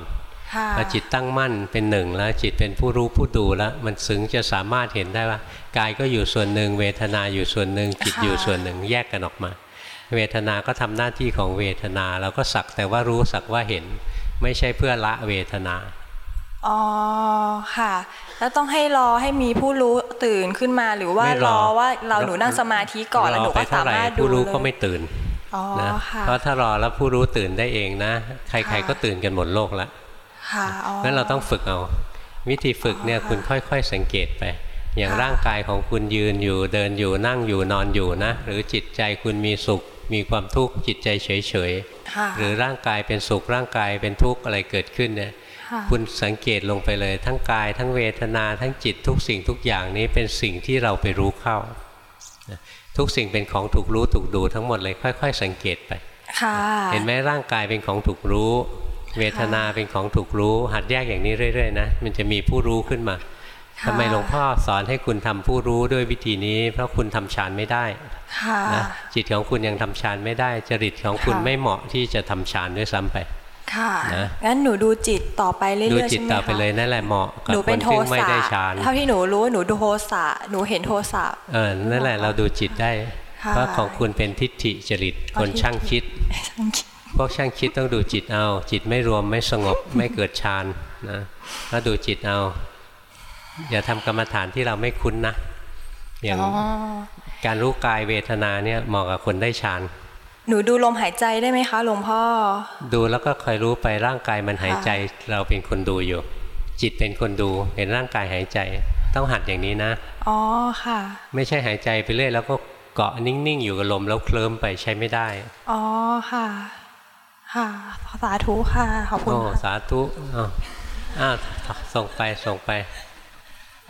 ค่ะพอจิตตั้งมั่นเป็นหนึ่งแล้วจิตเป็นผู้รู้ผู้ดูแล้ว มันถึงจะสามารถเห็นได้ว่ากายก็อยู่ส่วนหนึ่ง เวทนาอยู่ส่วนหนึ่ง จิตอยู่ส่วนหนึ่งแยกกันออกมา เวทนาก็ทำหน้าที่ของเวทนาเราก็สักแต่ว่ารู้สักว่าเห็น ไม่ใช่เพื่อละเวทนา อ๋อค่ะ แล้วต้องให้รอให้มีผู้รู้ตื่นขึ้นมาหรือว่าไม่รรออว่าเราหนูนั่งสมาธิก่อนแล้วหนูไปก็เท่าสาไหร่มารถดูผู้รู้เลยก็ไม่ตื่นอ๋อนะค่ะเพราะถ้ารอแล้วผู้รู้ตื่นได้เองนะ ใครค่ะๆก็ตื่นกันหมดโลกแล้วค่ะอ๋องั้นเราต้องฝึกเอา วิธีฝึกเนี่ยคุณค่อยๆสังเกตไป อย่างค่ะร่างกายของคุณยืนอยู่เดินอยู่นั่งอยู่นอนอยู่นะ หรือจิตใจคุณมีสุข มีความทุกข์จิตใจเฉยค่ะๆหรือร่างกายเป็นสุขร่างกายเป็นทุกข์อะไรเกิดขึ้นเนี่ยค่ะคุณสังเกตลงไปเลยทั้งกาย ทั้งเวทนาทั้งจิตทุกสิ่งทุกอย่างนี้เป็นสิ่งที่เราไปรู้เข้านะทุกสิ่งเป็นของถูกรู้ถูกดูทั้งหมดเลยค่อย ๆ สังเกตไปค่ะเห็นไหมร่างกายเป็นของถูกรู้ เวทนาเป็นของถูกรู้ หัดแยกอย่างนี้เรื่อยๆนะมันจะมีผู้รู้ขึ้นมาค่ะทำไมหลวงพ่อสอนให้คุณทำผู้รู้ด้วยวิธีนี้ เพราะคุณทำฌานไม่ได้ค่ะ นะจิตของคุณยังทำฌานไม่ได้ จริตของคุณค่ะไม่เหมาะที่จะทำฌานด้วยซ้ำไป ค่ะนะงั้นหนูดูจิตต่อไปเรื่อยๆดูใช่ไหมคะจิตต่อไปเลยนั่นแหละเหมาะกับหนูคเป็นนโทที่ไม่สะได้ฌานเท่าที่หนูรู้หนูดูโทสะหนูเห็นโทสะเออนั่นแหละเราดูจิตได้ค่ะเพราะของคุณเป็นทิฏฐิจริตคนช่างคิดพวกช่างคิดต้องดูจิตเอา จิตไม่รวมไม่สงบไม่เกิดฌานนะแล้วดูจิตเอา อย่าทำกรรมฐานที่เราไม่คุ้นนะอย่างอ๋อ การรู้กายเวทนาเนี่ยเหมาะกับคนได้ฌานหนูดูลมหายใจได้ไหมคะหลวงพ่อ ดูแล้วก็คอยรู้ไปร่างกายมันหายใจเราเป็นคนดูอยู่ จิตเป็นคนดูเห็นร่างกายหายใจต้องหัดอย่างนี้นะ อ๋อค่ะ ไม่ใช่หายใจไปเรื่อยแล้วก็เกาะนิ่งๆอยู่กับลมแล้วเคลิ้มไปใช้ไม่ได้ อ๋อค่ะ ค่ะสาธุค่ะขอบคุณโอ้ค่ะสาธุอ้าวอ้าวส่งไปส่งไป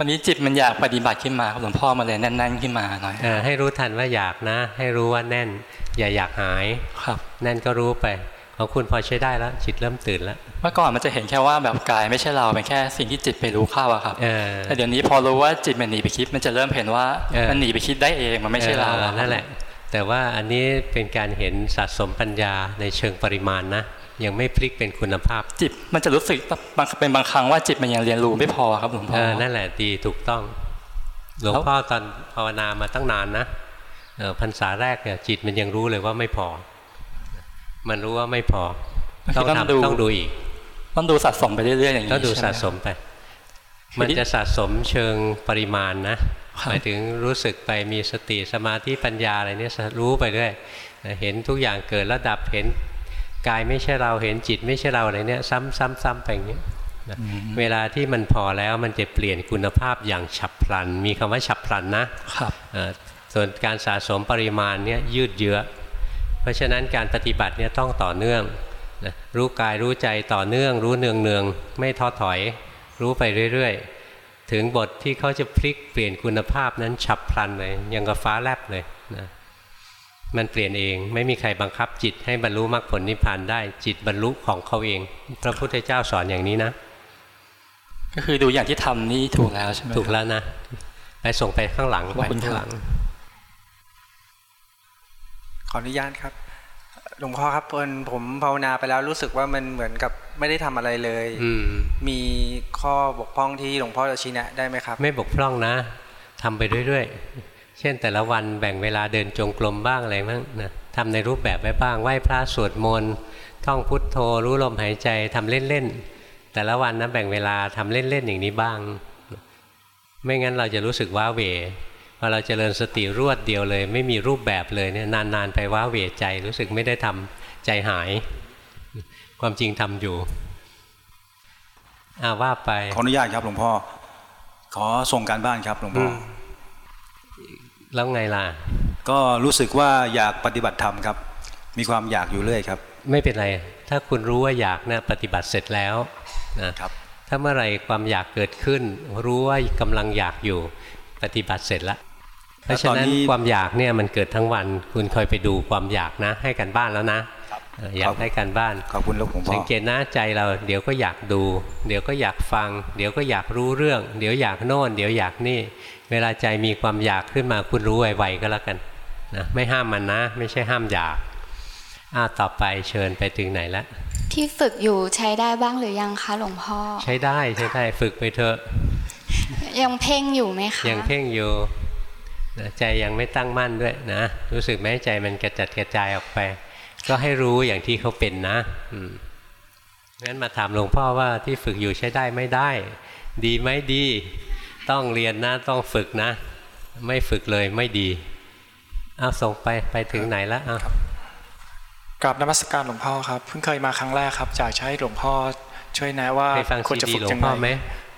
วันนี้จิตมันอยากปฏิบัติขึ้นมาครับหลวงพ่อมาเลยแน่นๆขึ้นมาหน่อยเออให้รู้ทันว่าอยากนะ ให้รู้ว่าแน่น อย่าอยากหายครับ แน่นก็รู้ไปของคุณพอใช้ได้แล้วจิตเริ่มตื่นแล้วเมื่อก่อนมันจะเห็นแค่ว่าแบบกายไม่ใช่เราเป็นแค่สิ่งที่จิตไปรู้เข้าอะครับเออแต่เดี๋ยวนี้พอรู้ว่าจิตมันหนีไปคิด มันจะเริ่มเห็นว่าเออมันหนีไปคิดได้เองมันไม่ใช่เราออนั่นแหละ แต่ว่าอันนี้เป็นการเห็นสะสมปัญญาในเชิงปริมาณนะ ยังไม่พลิกเป็นคุณภาพ จิตมันจะรู้สึกบางเป็นบางครั้งว่าจิตมันยังเรียนรู้ไม่พอครับหลวงพ่เอออนั่นแหละดีถูกต้องหลวงพ่อตอนภาวนามาตั้งนานนะเออพรรษาแรกเนี่ยจิตมันยังรู้เลยว่าไม่พอ มันรู้ว่าไม่พอ ต้องทำต้องดูอีก ต้องดูสะสมไปเรื่อยๆอย่างนี้ต้องดูใช่ไหสะสมไป มันจะสะสมเชิงปริมาณนะหมายถึงรู้สึกไปมีสติสมาธิปัญญาอะไรเนี่ยรู้ไปเรื่อยเห็นทุกอย่างเกิดระดับเห็น กายไม่ใช่เราเห็นจิตไม่ใช่เราอะไรเนี่ยซ้ำซ้ำซ้ำไปอย่างนี้นะเวลาที่มันพอแล้วมันจะเปลี่ยนคุณภาพอย่างฉับพลัน มีคำว่าฉับพลันนะครับเอ่อส่วนการสะสมปริมาณเนี่ยยืดเยื้อ เพราะฉะนั้นการปฏิบัติเนี่ยต้องต่อเนื่องนะรู้กายรู้ใจต่อเนื่อง รู้เนืองเนืองๆไม่ท้อถอย รู้ไปเรื่อยๆ ถึงบทที่เขาจะพลิกเปลี่ยนคุณภาพนั้นฉับพลันเลยยังกับฟ้าแลบเลยนะ มันเปลี่ยนเอง ไม่มีใครบังคับจิตให้บรรลุมรรคผลนิพพานได้ จิตบรรลุของเขาเอง พระพุทธเจ้าสอนอย่างนี้นะ ก็คือดูอย่างที่ทำนี่ถูกแล้วใช่ไหมถูกแล้วนะไปส่งไปข้างหลังขไปอบคุณข้างคหรัลับงขออนุญาตครับหลวงพ่อครับเพิ่นผมภาวนาไปแล้วรู้สึกว่ามันเหมือนกับไม่ได้ทำอะไรเลย อืมมีข้อบกพร่องที่หลวงพ่อจะชี้แนะได้ไหมครับ ไม่บกพร่องนะทำไปเรื่อยๆ เช่นแต่ละวันแบ่งเวลาเดินจงกรมบ้างอะไรบ้างนะทำในรูปแบบไว้บ้างไหว้พระสวดมนต์ท่องพุทโธรู้ลมหายใจทำเล่นๆแต่ละวันนะแบ่งเวลาทำเล่นๆอย่างนี้บ้าง ไม่งั้นเราจะรู้สึกว้าเหวพอเราจเจริญสติรวดเดียวเลย ไม่มีรูปแบบเลยเนี่ยนานๆไปว้าเหวใจ รู้สึกไม่ได้ทำใจหาย ความจริงทำอยู่อาว่าไปขออนุญาตครับหลวงพ่อ ขอส่งการบ้านครับหลวงพ่ออ แล้วไงล่ะ ก็รู้สึกว่าอยากปฏิบัติธรรมครับ มีความอยากอยู่เรื่อยครับ ไม่เป็นไร ถ้าคุณรู้ว่าอยากนะปฏิบัติเสร็จแล้วนะครับถ้าเมื่อไหร่ความอยากเกิดขึ้น รู้ว่ากำลังอยากอยู่ปฏิบัติเสร็จแล้วเพราะฉะนั้นตอนนี้ความอยากเนี่ยมันเกิดทั้งวัน คุณคอยไปดูความอยากนะ ให้กันบ้านแล้วนะเอออยากได้กันบ้านขอบคุณหลวงพ่อสังเกตนะใจเราเดี๋ยวก็อยากดู เดี๋ยวก็อยากฟัง เดี๋ยวก็อยากรู้เรื่อง เดี๋ยวอยากโน่น เดี๋ยวอยากนี่ เวลาใจมีความอยากขึ้นมาคุณรู้ไวๆก็แล้วกันนะไม่ห้ามมันนะ ไม่ใช่ห้ามอยากอ้าต่อไปเชิญไปถึงไหนแล้วที่ฝึกอยู่ใช้ได้บ้างหรือยังคะหลวงพ่อ ใช้ได้ใช้ได้ฝึกไปเถอะ ยังเพ่งอยู่ไหมคะยังเพ่งอยู่นะใจยังไม่ตั้งมั่นด้วยนะ รู้สึกไหมใจมันกระจัดกระจายออกไป ก็ให้รู้อย่างที่เขาเป็นนะอืมงั้นมาถามหลวงพ่อว่าที่ฝึกอยู่ใช้ได้ไม่ได้ ดีไหมดี ต้องเรียนนะต้องฝึกนะ ไม่ฝึกเลยไม่ดีเอาส่งไปไปถึงไหนแล้วเอากราบนมัสการหลวงพ่อครับ เพิ่งเคยมาครั้งแรกครับอยากจะให้หลวงพ่อช่วยแนะว่าเคยฟังควรซีจะดีฝึกหลวยังงพ่อไงไหม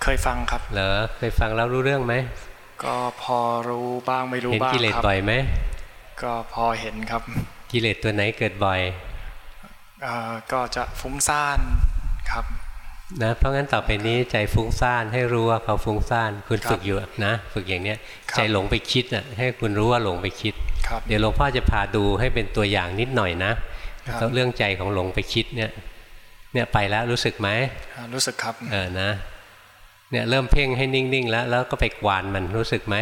เคยฟังครับ เหรอเคยฟังแล้วรู้เรื่องไหมก็พอรู้บ้างไม่รู้เห็นบ้างกิเลสครับบ่อยไหมก็พอเห็นครับกิเลสตัวไหนเกิดบ่อยเอ่อก็จะฟุ้งซ่านครับ นะเพราะงั้นต่อไปนี้ใจฟุ้งซ่านให้รู้ว่าเขาฟุ้งซ่านคุณครับฝึกอยู่นะฝึกอย่างเนี้ยครับใจหลงไปคิดน่ะให้คุณรู้ว่าหลงไปคิดครับเดี๋ยวหลวงพ่อจะพาดูให้เป็นตัวอย่างนิดหน่อยนะครับแล้วเรื่องใจของหลงไปคิดเนี่ยเนี่ยไปแล้วรู้สึกไหมอ่ารู้สึกครับเออนะเนี่ยเริ่มเพ่งให้นิ่งๆ แล้วแล้วก็ไปกวานมันรู้สึกไหม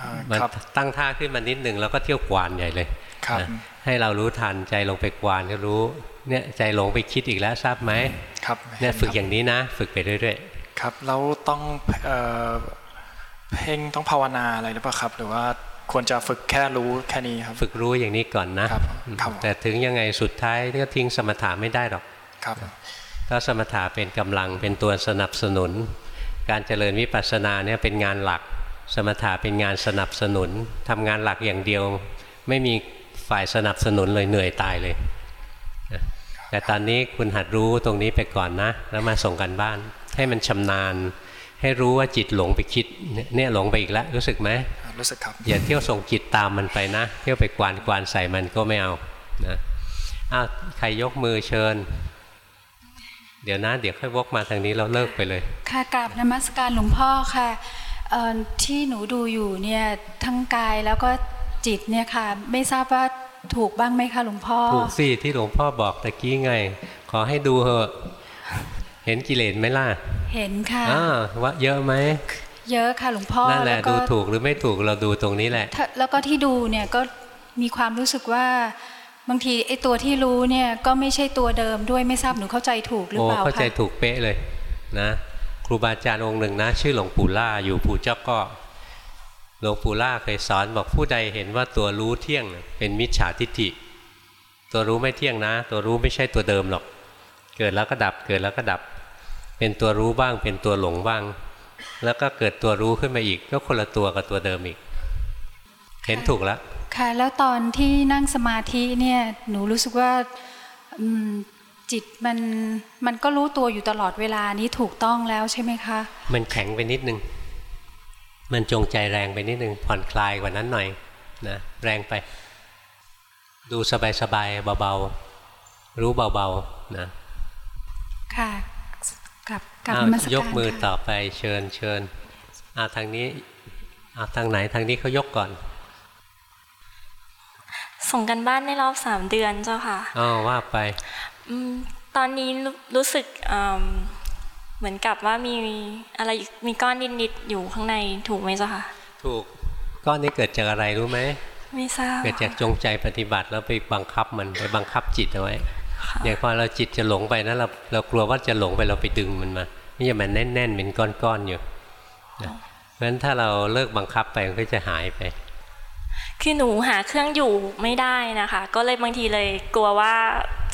อ่ามันครับตั้งท่าขึ้นมานิดหนึ่งแล้วก็เที่ยวกวานใหญ่เลยครับนะให้เรารู้ทันใจลงไปกวานก็รู้เนี่ยใจหลงไปคิดอีกแล้วทราบไหม ครับเนี่ยฝึกอย่างนี้นะ ฝึกไปเรื่อยครับแล้วต้องเอ่อเพ่งต้องภาวนาอะไรหรือเปล่าครับ หรือว่าควรจะฝึกแค่รู้แค่นี้ครับๆฝึกรู้อย่างนี้ก่อนนะครับครับแต่ถึงยังไงสุดท้ายก็ทิ้งสมถะไม่ได้หรอกครับถ้าสมถะเป็นกำลังเป็นตัวสนับสนุน การเจริญวิปัสสนาเนี่ยเป็นงานหลัก สมถะเป็นงานสนับสนุนทำงานหลักอย่างเดียว ไม่มีฝ่ายสนับสนุนเลยเหนื่อยตายเลยนะ แต่ตอนนี้คุณหัดรู้ตรงนี้ไปก่อนนะ แล้วมาส่งกันบ้าน ให้มันชำนาญ ให้รู้ว่าจิตหลงไปคิดเนี่ยเนี่ยหลงไปอีกแล้วรู้สึกไหมรู้สึกครับอย่าเที่ยวส่งจิตตามมันไปนะ เที่ยวไปกวานกวานใส่มันก็ไม่เอานะอ้าวใครยกมือเชิญ เดี๋ยวนะเดี๋ยวค่อยวกมาทางนี้เราเลิกไปเลย ค่ะกราบนมัสการหลวงพ่อค่ะเอ่อที่หนูดูอยู่เนี่ยทั้งกายแล้วก็จิตเนี่ยค่ะ ไม่ทราบว่า ถูกบ้างไหมคะหลวงพ่อ ถูกสิที่หลวงพ่อบอกตะกี้ไง ขอให้ดูเหอะ เห็นกิเลสไหมล่ะ เห็นค่ะอ่าว่าเยอะไหมเยอะค่ะหลวงพ่อนั่นแหละวก็ดูถูกหรือไม่ถูกเราดูตรงนี้แหละถ้าแล้วก็ที่ดูเนี่ยก็มีความรู้สึกว่าบางทีไอ้ตัวที่รู้เนี่ยก็ไม่ใช่ตัวเดิมด้วยไม่ทราบหนูเข้าใจถูกหรือโอ้เปล่าเข้าใจคะถูกเป๊ะเลยนะ ครูบาอาจารย์องค์หนึ่งนะ ชื่อหลวงปู่ล่าอยู่ภูเจ้าก็ หลวงปู่ล่าเคยสอนบอกผู้ใดเห็นว่าตัวรู้เที่ยงเป็นมิจฉาทิฏฐิ ตัวรู้ไม่เที่ยงนะ ตัวรู้ไม่ใช่ตัวเดิมหรอก เกิดแล้วก็ดับเกิดแล้วก็ดับ เป็นตัวรู้บ้าง เป็นตัวหลงบ้าง แล้วก็เกิดตัวรู้ขึ้นมาอีก ก็คนละตัวกับตัวเดิมอีก เห็นถูกแล้วค่ะแล้วตอนที่นั่งสมาธิเนี่ยหนูรู้สึกว่าอืมจิตมันมันก็รู้ตัวอยู่ตลอดเวลานี้ถูกต้องแล้วใช่ไหมคะ มันแข็งไปนิดนึง มันจงใจแรงไปนิดนึงผ่อนคลายกว่านั้นหน่อยนะแรงไป ดูสบายๆเบาๆ รู้เบาๆนะค่ะกับกับอ้าวนมัสการยกมือค่ะต่อไปเชิญเชิญอาทางนี้อาทางไหนทางนี้เขายกก่อน ส่งกันบ้านในรอบสามเดือนเจ้าค่ะอ๋อว่าไปอมตอนนี้รู้รู้สึกอืม เหมือนกับว่ามีอะไรมีก้อนนิดๆอยู่ข้างในถูกไหมเจ้าค่ะถูกก้อนนี้เกิดจากอะไรรู้ไหมไม่ทราบเกิดจากจงใจปฏิบัติแล้วไปบังคับมันไปบังคับจิตเอาไว้อย่างพอเราจิตจะหลงไปนะเราเรากลัวว่าจะหลงไปเราไปดึงมันมาไม่ใช่มันแน่นๆเป็นก้อนๆอยู่นะเพราะฉะนั้นถ้าเราเลิกบังคับไปมันก็จะหายไป คือหนูหาเครื่องอยู่ไม่ได้นะคะ ก็เลยบางทีเลยกลัวว่า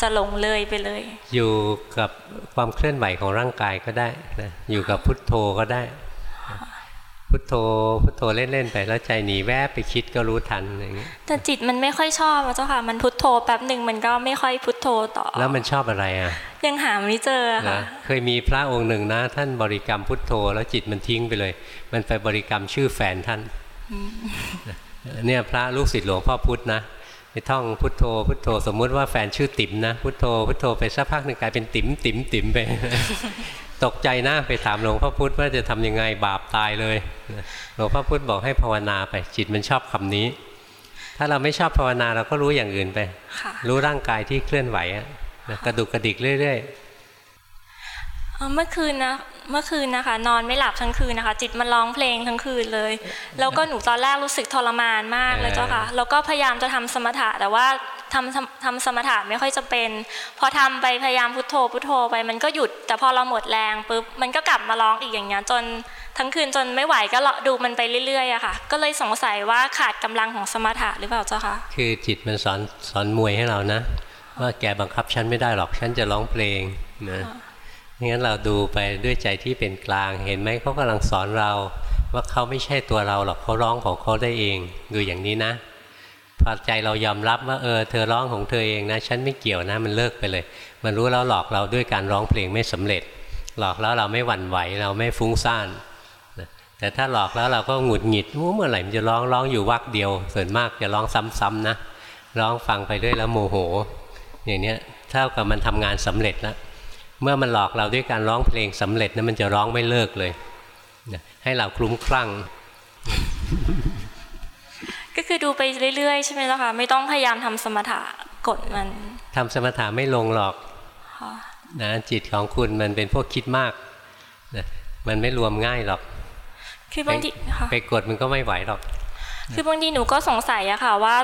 จะหลงเลยไปเลย อยู่กับความเคลื่อนไหวของร่างกายก็ได้นะอยู่กับพุทโธก็ได้นะพุทโธพุทโธเล่นๆไปแล้วใจหนีแวบไปคิดก็รู้ทันอย่างนี้แต่จิตมันไม่ค่อยชอบอะเจ้าค่ะ มันพุทโธแป๊บหนึ่งมันก็ไม่ค่อยพุทโธต่อ แล้วมันชอบอะไรอะ ยังหาไม่เจอนะค่ะเคยมีพระองค์หนึ่งนะ ท่านบริกรรมพุทโธ แล้วจิตมันทิ้งไปเลย มันไปบริกรรมชื่อแฟนท่าน เนี่ยพระลูกศิษย์หลวงพ่อพุธนะไปท่องพุทโธ พุทโธ สมมุติว่าแฟนชื่อติ๋มนะ พุทโธ พุทโธไปสักพักหนึ่งกลายเป็นติ๋มติ๋มติ๋มไป ตกใจนะไปถามหลวงพ่อพุธว่าจะทำยังไงบาปตายเลยหลวงพ่อพุธบอกให้ภาวนาไป จิตมันชอบคำนี้ ถ้าเราไม่ชอบภาวนาเราก็รู้อย่างอื่นไปค่ะรู้ร่างกายที่เคลื่อนไหวอะนะกระดุกกระดิกเรื่อยเอ่อ เมื่อคืนนะเมื่อคืนนะคะ นอนไม่หลับทั้งคืนนะคะ จิตมันร้องเพลงทั้งคืนเลย แล้วก็หนูตอนแรกรู้สึกทรมานมากเลยเจ้าค่ะแล้วก็พยายามจะทำสมถะแต่ว่าทำทำทำสมถะไม่ค่อยจะเป็น พอทำไปพยายามพุทโธพุทโธไปมันก็หยุด แต่พอเราหมดแรงปุ๊บมันก็กลับมาร้องอีกอย่างเงี้ยจนทั้งคืนจนไม่ไหวก็ดูมันไปเรื่อยๆอะค่ะ ก็เลยสงสัยว่าขาดกำลังของสมถะหรือเปล่าเจ้าค่ะๆคือจิตมันสอนสอนมวยให้เรานะ ว่าแกบังคับฉันไม่ได้หรอกฉันจะร้องเพลงนะ งั้นเราดูไปด้วยใจที่เป็นกลาง เห็นไหมเขากำลังสอนเรา ว่าเขาไม่ใช่ตัวเราหรอกเขาร้องของเขาได้เอง ดูอย่างนี้นะพอใจเรายอมรับว่าเออเธอร้องของเธอเองนะฉันไม่เกี่ยวนะมันเลิกไปเลย มันรู้แล้วหลอกเราด้วยการร้องเพลงไม่สำเร็จ หลอกแล้วเราไม่หวั่นไหวเราไม่ฟุ้งซ่านแต่ถ้าหลอกแล้วเราก็หงุดหงิดว่าเมื่อไหร่มันจะร้องร้องอยู่วักเดียว ส่วนมากจะร้องซ้ำๆนะร้องฟังไปเรื่อยแล้วโมโห อย่างเนี้ยเท่ากับมันทำงานสำเร็จแล้ว เมื่อมันหลอกเราด้วยการร้องเพลงสำเร็จนะมันจะร้องไม่เลิกเลยนะให้เราคลุ้มคลั่ง ก็คือดูไปเรื่อยๆ ใช่ไหมเจ้าค่ะไม่ต้องพยายามทำสมถะกดมันทำสมถะไม่ลงหรอกค่ะนะจิตของคุณมันเป็นพวกคิดมากนะมันไม่รวมง่ายหรอก คือบางทีค่ะไปกดมันก็ไม่ไหวหรอก คือบางทีหนูก็สงสัยอะค่ะว่า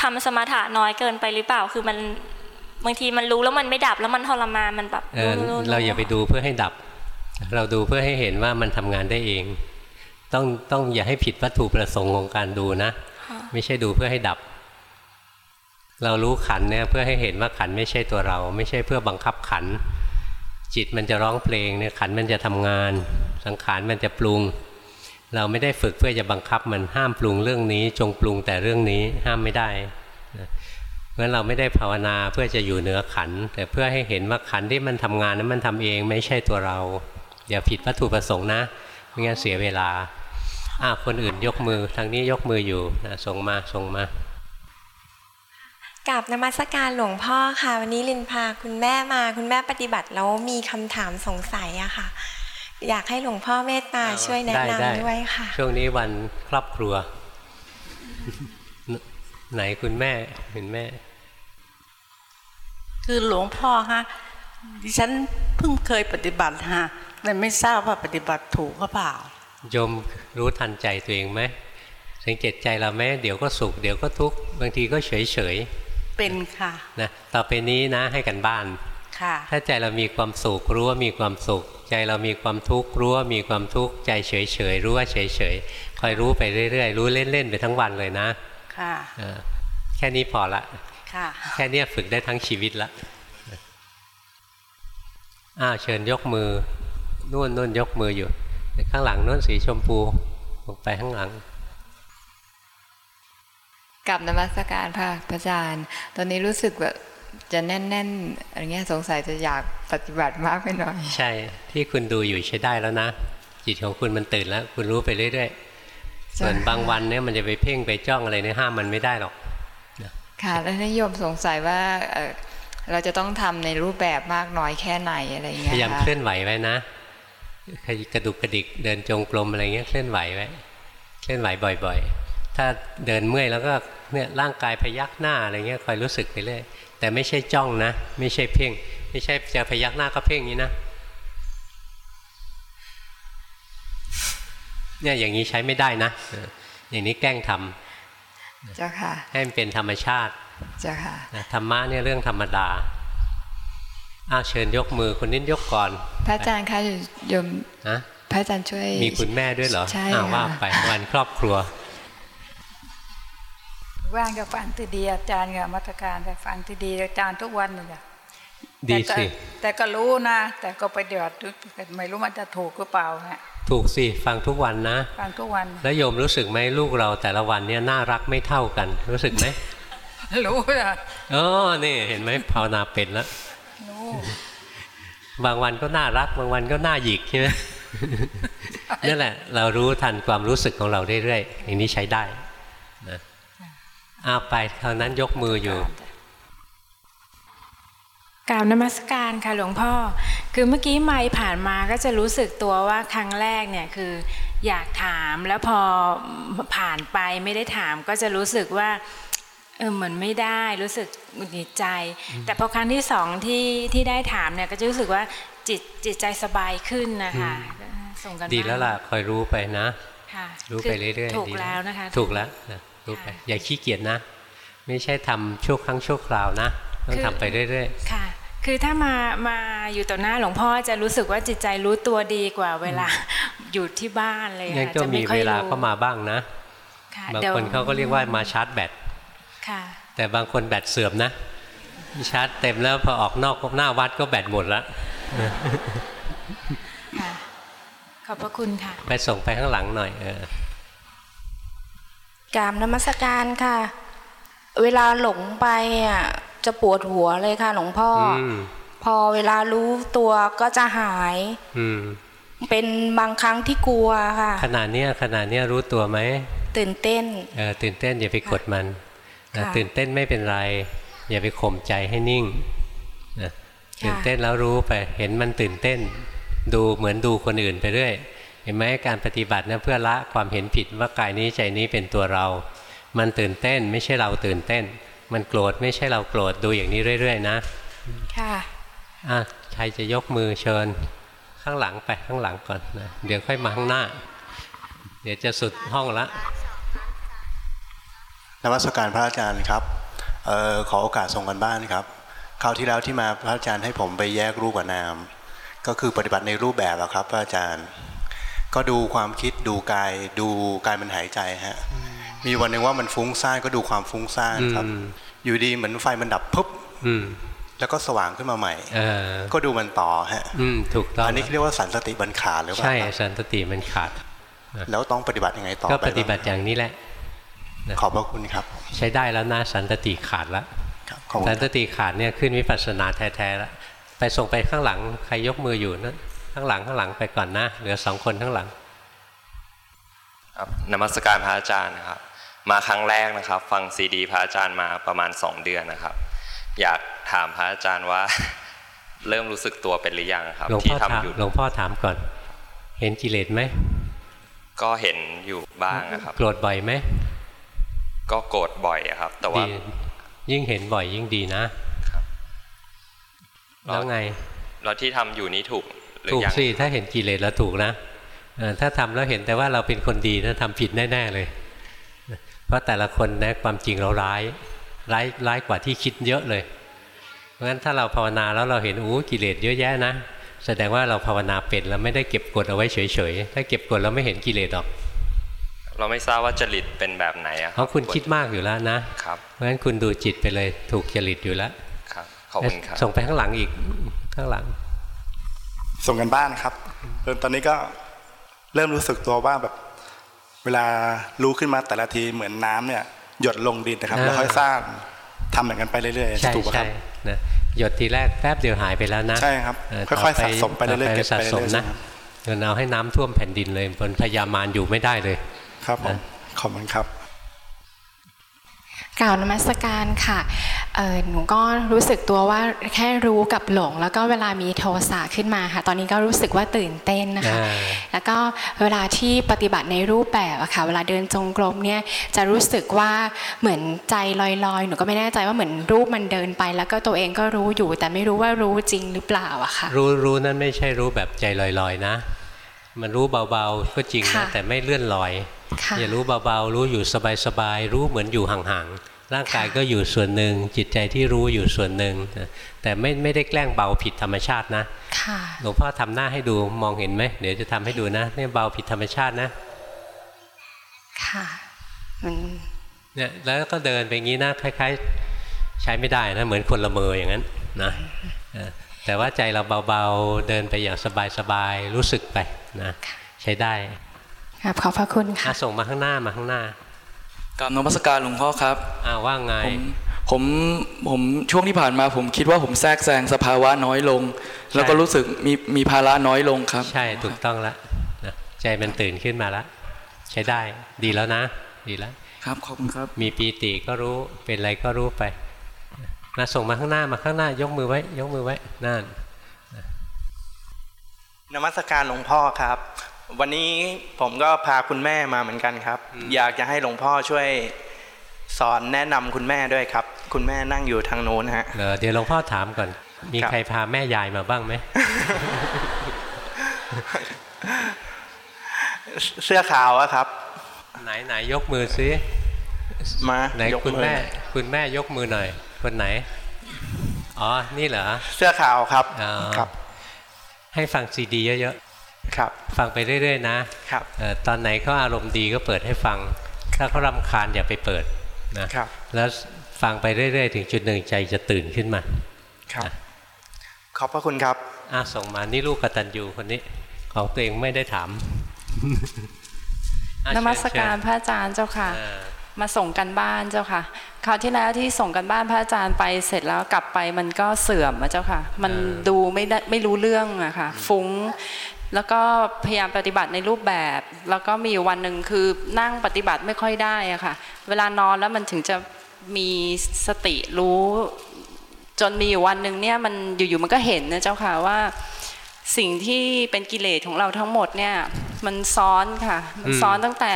ทำสมถะน้อยเกินไปหรือเปล่าคือมัน บางทีมันรู้แล้วมันไม่ดับแล้วมันทรมานมันแบบเออเราอย่าไปดูเพื่อให้ดับ เราดูเพื่อให้เห็นว่ามันทำงานได้เอง ต้องต้องอย่าให้ผิดวัตถุประสงค์ของการดูนะ ไม่ใช่ดูเพื่อให้ดับ เรารู้ขันเนี่ยเพื่อให้เห็นว่าขันไม่ใช่ตัวเรา ไม่ใช่เพื่อบังคับขัน จิตมันจะร้องเพลงเนี่ยขันมันจะทำงาน สังขารมันจะปรุง เราไม่ได้ฝึกเพื่อจะบังคับมันห้ามปรุงเรื่องนี้ จงปรุงแต่เรื่องนี้ห้ามไม่ได้นะเพ ราะฉะนั้นเราไม่ได้ภาวนาเพื่อจะอยู่เหนือขัน แต่เพื่อให้เห็นว่าขันที่มันทำงานนั้นมันทำเองไม่ใช่ตัวเรา อย่าผิดวัตถุประสงค์นะไม่งั้นเสียเวลาอ้าวคนอื่นยกมือทางนี้ยกมืออยู่นะส่งมาส่งมากับนมัสการหลวงพ่อค่ะ วันนี้ลินพาคุณแม่มาคุณแม่ปฏิบัติแล้วมีคำถามสงสัยอะค่ะ อยากให้หลวงพ่อเมตตาช่วยแนะได้ได้นำด้วยค่ะ ช่วงนี้วันครอบครัว ไหนคุณแม่คุณแม่ คือหลวงพ่อฮะดิฉันเพิ่งเคยปฏิบัติฮะแต่ไม่ทราบว่าปฏิบัติถูกหรือเปล่าโยมรู้ทันใจตัวเองไหมสังเกตใจเราไหมเดี๋ยวก็สุขเดี๋ยวก็ทุกข์บางทีก็เฉยเฉยเป็นค่ะๆนะต่อไปนี้นะให้กันบ้านค่ะ ถ้าใจเรามีความสุขรู้ว่ามีความสุข ใจเรามีความทุกข์รู้ว่ามีความทุกข์ใจเฉยเฉยๆรู้ว่าเฉยเฉยๆคอยรู้ไปเรื่อยๆ รู้เล่นๆไปทั้งวันเลยนะ ค่ะเออแค่นี้พอละค่ะ แค่เนี้ยฝึกได้ทั้งชีวิตละอ้าวเชิญยกมือนู่นนู่นยกมืออยู่ ข้างหลังนู่นสีชมพูลงไปข้างหลังกับนมัสการพระพระอาจารย์ ตอนนี้รู้สึกแบบจะแน่นๆอะไรเงี้ยสงสัยจะอยากปฏิบัติมากไปหน่อย ใช่ ที่คุณดูอยู่ใช้ได้แล้วนะ จิตของคุณมันตื่นแล้ว คุณรู้ไปเรื่อยๆส่วนบางวันเนี่ยมันจะไปเพ่งไปจ้องอะไรเนี่ยห้ามมันไม่ได้หรอก ค่ะ แล้วนิยมสงสัยว่าเอ่อเราจะต้องทำในรูปแบบมากน้อยแค่ไหนอะไรเงี้พยยายามค่ะเคลื่อนไหวไว้นะกระดุกกระดิกเดินจงกรมอะไรเงี้ยเคลื่อนไหวไว้เคลื่อนไหวบ่อยๆ ถ้าเดินเมื่อยแล้วก็เนี่ยร่างกายพยักหน้าอะไรเงี้ยคอยรู้สึกไปเรื่อยแต่ไม่ใช่จ้องนะ ไม่ใช่เพ่ง ไม่ใช่จะพยักหน้าก็เพ่งอย่างนี้นะเนี่ยอย่างนี้ใช้ไม่ได้นะเอออย่างนี้แกล้งทำ เจ้าค่ะ ให้มันเป็นธรรมชาติ เจ้าค่ะนะธรรมะเนี่ยเรื่องธรรมดาอ้าวเชิญยกมือคนนี้ยกก่อน พระอาจารย์คะโยมนะพระอาจารย์ช่วย มีคุณแม่ด้วยเหรอใช่อ้าวว่าค่ะไปวันครอบครัว ว่างก็ฟังที่ดีอาจารย์กับมัตการแต่ฟังที่ดีอาจารย์ทุกวันเลยจ้ะดีแต่ก็สิแต่ก็รู้นะ แต่ก็ไปเดือดไม่รู้มันจะถูกหรือเปล่าฮะ ถูกสิฟังทุกวันนะ ฟังทุกวัน แล้วโยมรู้สึกไหมลูกเราแต่ละวันเนี่ยน่ารักไม่เท่ากัน รู้สึกไหมรู้นะอ๋อนี่เห็นไหมภาวนาเป็นแล้วรู้บางวันก็น่ารัก บางวันก็น่าหยิกใช่ไหมนั่นแหละ เรารู้ทันความรู้สึกของเราเรื่อยๆอย่างนี้ใช้ได้นะอ้าวไปคราวนั้นยกมืออยู่ กราบนมัสการค่ะหลวงพ่อ คือเมื่อกี้ไม่ผ่านมาก็จะรู้สึกตัวว่าครั้งแรกเนี่ยคืออยากถามแล้วพอผ่านไปไม่ได้ถามก็จะรู้สึกว่าเออเหมือนไม่ได้รู้สึกหงุดหงิดใจ แต่พอครั้งที่สองที่ที่ได้ถามเนี่ยก็จะรู้สึกว่าจิตจิตใจสบายขึ้นนะคะส่งกันดีบ้านแล้วล่ะคอยรู้ไปนะค่ะรู้ไปเรื่อยๆถูกดีแล้วนะคะ ถูกแล้วนะรู้ไปอย่าขี้เกียจนะ ไม่ใช่ทำชั่วครั้งชั่วคราวนะต้องคือทำไปเรื่อยค่ะ คือถ้ามามาอยู่ต่อหน้าหลวงพ่อจะรู้สึกว่าจิตใจรู้ตัวดีกว่าเวลาอยู่ที่บ้านเลยๆยังค่ะก็จะมีไค่อเวยลารู้เข้ามาบ้างนะค่ะบางดี๋ยวคนเขาก็เรียกว่ามาชาร์จแบตค่ะแต่บางคนแบตเสื่อมนะชาร์จเต็มแล้วพอออกนอกหน้าวัดก็แบตหมดแล้วค่ะขอบพระคุณค่ะ ไปส่งไปข้างหลังหน่อยเออกราบนมัสการค่ะ เวลาหลงไปอะ จะปวดหัวเลยค่ะหลวงพ่ออมพอเวลารู้ตัวก็จะหายอืมเป็นบางครั้งที่กลัวค่ะขนาดเนี้ยขนาดเนี้ยรู้ตัวไหมตื่นเต้นเออตื่นเต้นอย่าไปกดมันนะค่ะตื่นเต้นไม่เป็นไร อย่าไปข่มใจให้นิ่งนะค่ะตื่นเต้นแล้วรู้ไปเห็นมันตื่นเต้น ดูเหมือนดูคนอื่นไปเรื่อยเห็นไหมการปฏิบัตินะเพื่อละความเห็นผิดว่ากายนี้ใจนี้เป็นตัวเรา มันตื่นเต้นไม่ใช่เราตื่นเต้น มันโกรธไม่ใช่เราโกรธดูอย่างนี้เรื่อย ๆ นะ ค่ะอะใครจะยกมือเชิญข้ข้างหลังไปข้างหลังก่อนนะเดี๋ยวค่อยมาข้างหน้า เดี๋ยวจะสุดห้องละนวัตการพระอาจารย์ครับออขอโอกาสส่งกันบ้านครับคราวที่แล้วที่มาพระอาจารย์ให้ผมไปแยกรูปกับนาม ก็คือปฏิบัติในรูปแบบอะครับ พระอาจารย์ ก็ดูความคิดดูกายดูกายมันหายใจฮะ มีวันหนึ่งว่ามันฟุ้งซ่านก็ดูความฟุ้งซ่านครับ อยู่ดีเหมือนไฟมันดับปุ๊บแล้วก็สว่างขึ้นมาใหม่ก็ดูมันต่อฮะอืมถูกต้องอันนี้เรียกว่าสันสติบันขาดหรือเปล่าใช่สันสติมันขาด แล้วต้องปฏิบัติยังไงต่อก็ปฏิบัติอย่างนี้แหละขอบพระคุณครับ ใช้ได้แล้วนะสันตติขาดแล้วสันตติขาดเนี่ยขึ้นวิปัสสนาแท้ๆแล้วไปส่งไปข้างหลังใครยกมืออยู่นั้นข้างหลังข้างหลังไปก่อนนะเหลือสองคนข้างหลัง ครับนมัสการพระอาจารย์นะครับ มาครั้งแรกนะครับ ฟังซีดีพระอาจารย์มาประมาณสองเดือนนะครับ อยากถามพระอาจารย์ว่า เริ่มรู้สึกตัวเป็นหรือยังครับหลวงที่พ่อถามทำอยู่หลวงพ่อถามก่อน เห็นกิเลสไหมก็เห็นอยู่บ้างนะครับโกรธบ่อยไหมก็โกรธบ่อยอะครับ แต่ว่าดียิ่งเห็นบ่อยยิ่งดีนะแล้วไงแล้วที่ทำอยู่นี้ถูกหรือถูกยังสิถ้าเห็นกิเลสแล้วถูกนะเออถ้าทำแล้วเห็นแต่ว่าเราเป็นคนดีนะทำผิดแน่ๆเลย เพราะแต่ละคนนะความจริงเราร้ายร้ายร้ายกว่าที่คิดเยอะเลย เพราะฉะนั้นถ้าเราภาวนาแล้วเราเห็นอู้กิเลสเยอะแยะนะ แสดงว่าเราภาวนาเป็นแล้วไม่ได้เก็บกดเอาไว้เฉยๆถ้าเก็บกดแล้วไม่เห็นกิเลสหรอก เราไม่ทราบว่าจริตเป็นแบบไหนอะเพราะคุณคิดมากอยู่แล้วนะครับเพราะฉะนั้นคุณดูจิตไปเลยถูกจริตอยู่แล้วครับขอบคุณครับส่งไปข้างหลังอีกข้างหลัง ส่งกันบ้านครับเออตอนนี้ก็เริ่มรู้สึกตัวว่าแบบเวลารู้ขึ้นมาแต่ละทีเหมือนน้ำเนี่ยหยดลงดินนะครับอ่าแล้วค่อยสร้างทำเหมือนกันไปเรื่อยใช่ๆถูกไหมคใช่รับนะหยดทีแรกแป๊บเดียวหายไปแล้วนะใช่ครับเค่อยๆต่สะสมไปเรื่อยๆต่เก็บไปสะสมเรื่อยๆนะเงินเอาให้น้ำท่วมแผ่นดินเลยบนพญามารอยู่ไม่ได้เลย ครับผมขอบคุณครับ กล่าวนมัสการค่ะเออหนูก็รู้สึกตัวว่าแค่รู้กับหลง แล้วก็เวลามีโทสะขึ้นมาค่ะ ตอนนี้ก็รู้สึกว่าตื่นเต้นนะคะ แล้วก็เวลาที่ปฏิบัติในรูปแบบอะค่ะ เวลาเดินจงกรมเนี่ยจะรู้สึกว่าเหมือนใจลอยๆ หนูก็ไม่แน่ใจว่าเหมือนรูปมันเดินไป แล้วก็ตัวเองก็รู้อยู่ แต่ไม่รู้ว่ารู้จริงหรือเปล่าอะค่ะ รู้รู้นั่นไม่ใช่รู้แบบใจลอยๆนะ มันรู้เบาๆก็จริงนะค่ะแต่ไม่เลื่อนลอยค่ะ อย่ารู้เบาๆ รู้อยู่สบายๆ รู้เหมือนอยู่ห่างๆ ร่างกายก็อยู่ส่วนหนึ่ง จิตใจที่รู้อยู่ส่วนหนึ่งนะแต่ไม่ไม่ได้แกล้งเบาผิดธรรมชาตินะค่ะหลวงพ่อทำหน้าให้ดูมองเห็นไหม เดี๋ยวจะทำให้ดูนะเนี่ยเบาผิดธรรมชาตินะ ค่ะมันเนี่ยแล้วก็เดินไปงี้นะคล้ายๆ ใช้ไม่ได้นะเหมือนคนละเมออย่างนั้นนะเออแต่ว่าใจเราเบาๆ เดินไปอย่างสบายๆ รู้สึกไปนะใช้ได้ ครับขอบพระคุณค่ะอะส่งมาข้างหน้ามาข้างหน้ากับนมัสการหลวงพ่อครับอ่าว่าไงผมผมผมช่วงที่ผ่านมาผมคิดว่าผมแทรกแซงสภาวะน้อยลง แล้วก็รู้สึกมีมีภาระน้อยลงครับ ใช่ถูกต้องแล้วนะใจมันตื่นขึ้นมาแล้วใช้ได้ดีแล้วนะ ดีแล้ว ครับขอบคุณครับ มีปีติก็รู้เป็นอะไรก็รู้ไปมาส่งมาข้างหน้ามาข้างหน้ายกมือไว้ ยกมือไว้นั่นนมัสการหลวงพ่อครับ วันนี้ผมก็พาคุณแม่มาเหมือนกันครับ อยากจะให้หลวงพ่อช่วยสอนแนะนำคุณแม่ด้วยครับ คุณแม่นั่งอยู่ทางโน้นฮะเดี๋ยวเดี๋ยวหลวงพ่อถามก่อน มีครับใครพาแม่ยายมาบ้างไหมเสื้อขาวอะครับ ไหนไหนยกมือซิมาไหนยกคุณมือแม่ คุณแม่ยกมือหน่อยคนไหนอ๋อนี่เหรอเสื้อขาวครับอ๋อครับ ให้ฟังซีดีเยอะๆ ครับฟังไปเรื่อยๆนะครับเอ่อตอนไหนเขาอารมณ์ดีก็เปิดให้ฟัง ถ้าเขารำคาญอย่าไปเปิดนะครับแล้วฟังไปเรื่อยๆ ถึงจุดหนึ่งใจจะตื่นขึ้นมาครับขอบพระคุณครับอะส่งมานี่ลูกกตัญญูคนนี้ ของตัวเองไม่ได้ถามอะนมัสเชิญการเชิญพระอาจารย์เจ้าค่ะเออมาส่งกันบ้านเจ้าค่ะคราวที่แล้วที่ส่งกันบ้านพระอาจารย์ไปเสร็จแล้วกลับไปมันก็เสื่อมอะเจ้าค่ะ มันดูไม่ได้ไม่รู้เรื่องอะค่ะ ฟุ้ง แล้วก็พยายามปฏิบัติในรูปแบบ แล้วก็มีอยู่วันหนึ่งคือนั่งปฏิบัติไม่ค่อยได้อะค่ะ เวลานอนแล้วมันถึงจะมีสติรู้ จนมีอยู่วันหนึ่งเนี่ยมันอยู่ๆมันก็เห็นนะเจ้าค่ะว่า สิ่งที่เป็นกิเลสของเราทั้งหมดเนี่ย มันซ้อนค่ะมันซ้อนตั้งแต่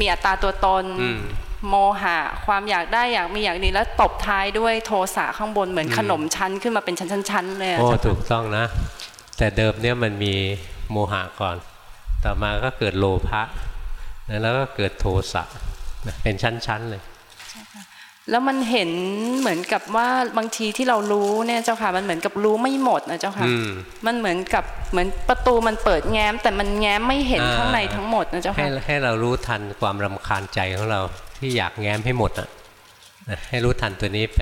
มีอัตตาตัวตนอืมโมหะความอยากได้อยากมีอยากดีแล้วตบท้ายด้วยโทสะข้างบนเหมือนอืมขนมชั้นขึ้นมาเป็นชั้นๆๆเลยอะโอ้เจ้าค่ะถูกต้องนะ แต่เดิมเนี่ยมันมีโมหะก่อน ต่อมาก็เกิดโลภะแล้วก็เกิดโทสะเป็นชั้นๆเลยแล้วมันเห็นเหมือนกับว่าบางทีที่เรารู้เนี่ยเจ้าค่ะมันเหมือนกับรู้ไม่หมดนะเจ้าค่ะอืมมันเหมือนกับเหมือนประตูมันเปิดแง้ม แต่มันแง้มไม่เห็นข้างในทั้งหมดนะเจ้าให้ค่ะให้เรารู้ทันความรำคาญใจของเราที่อยากแง้มให้หมดอะนะให้รู้ทันตัวนี้ไป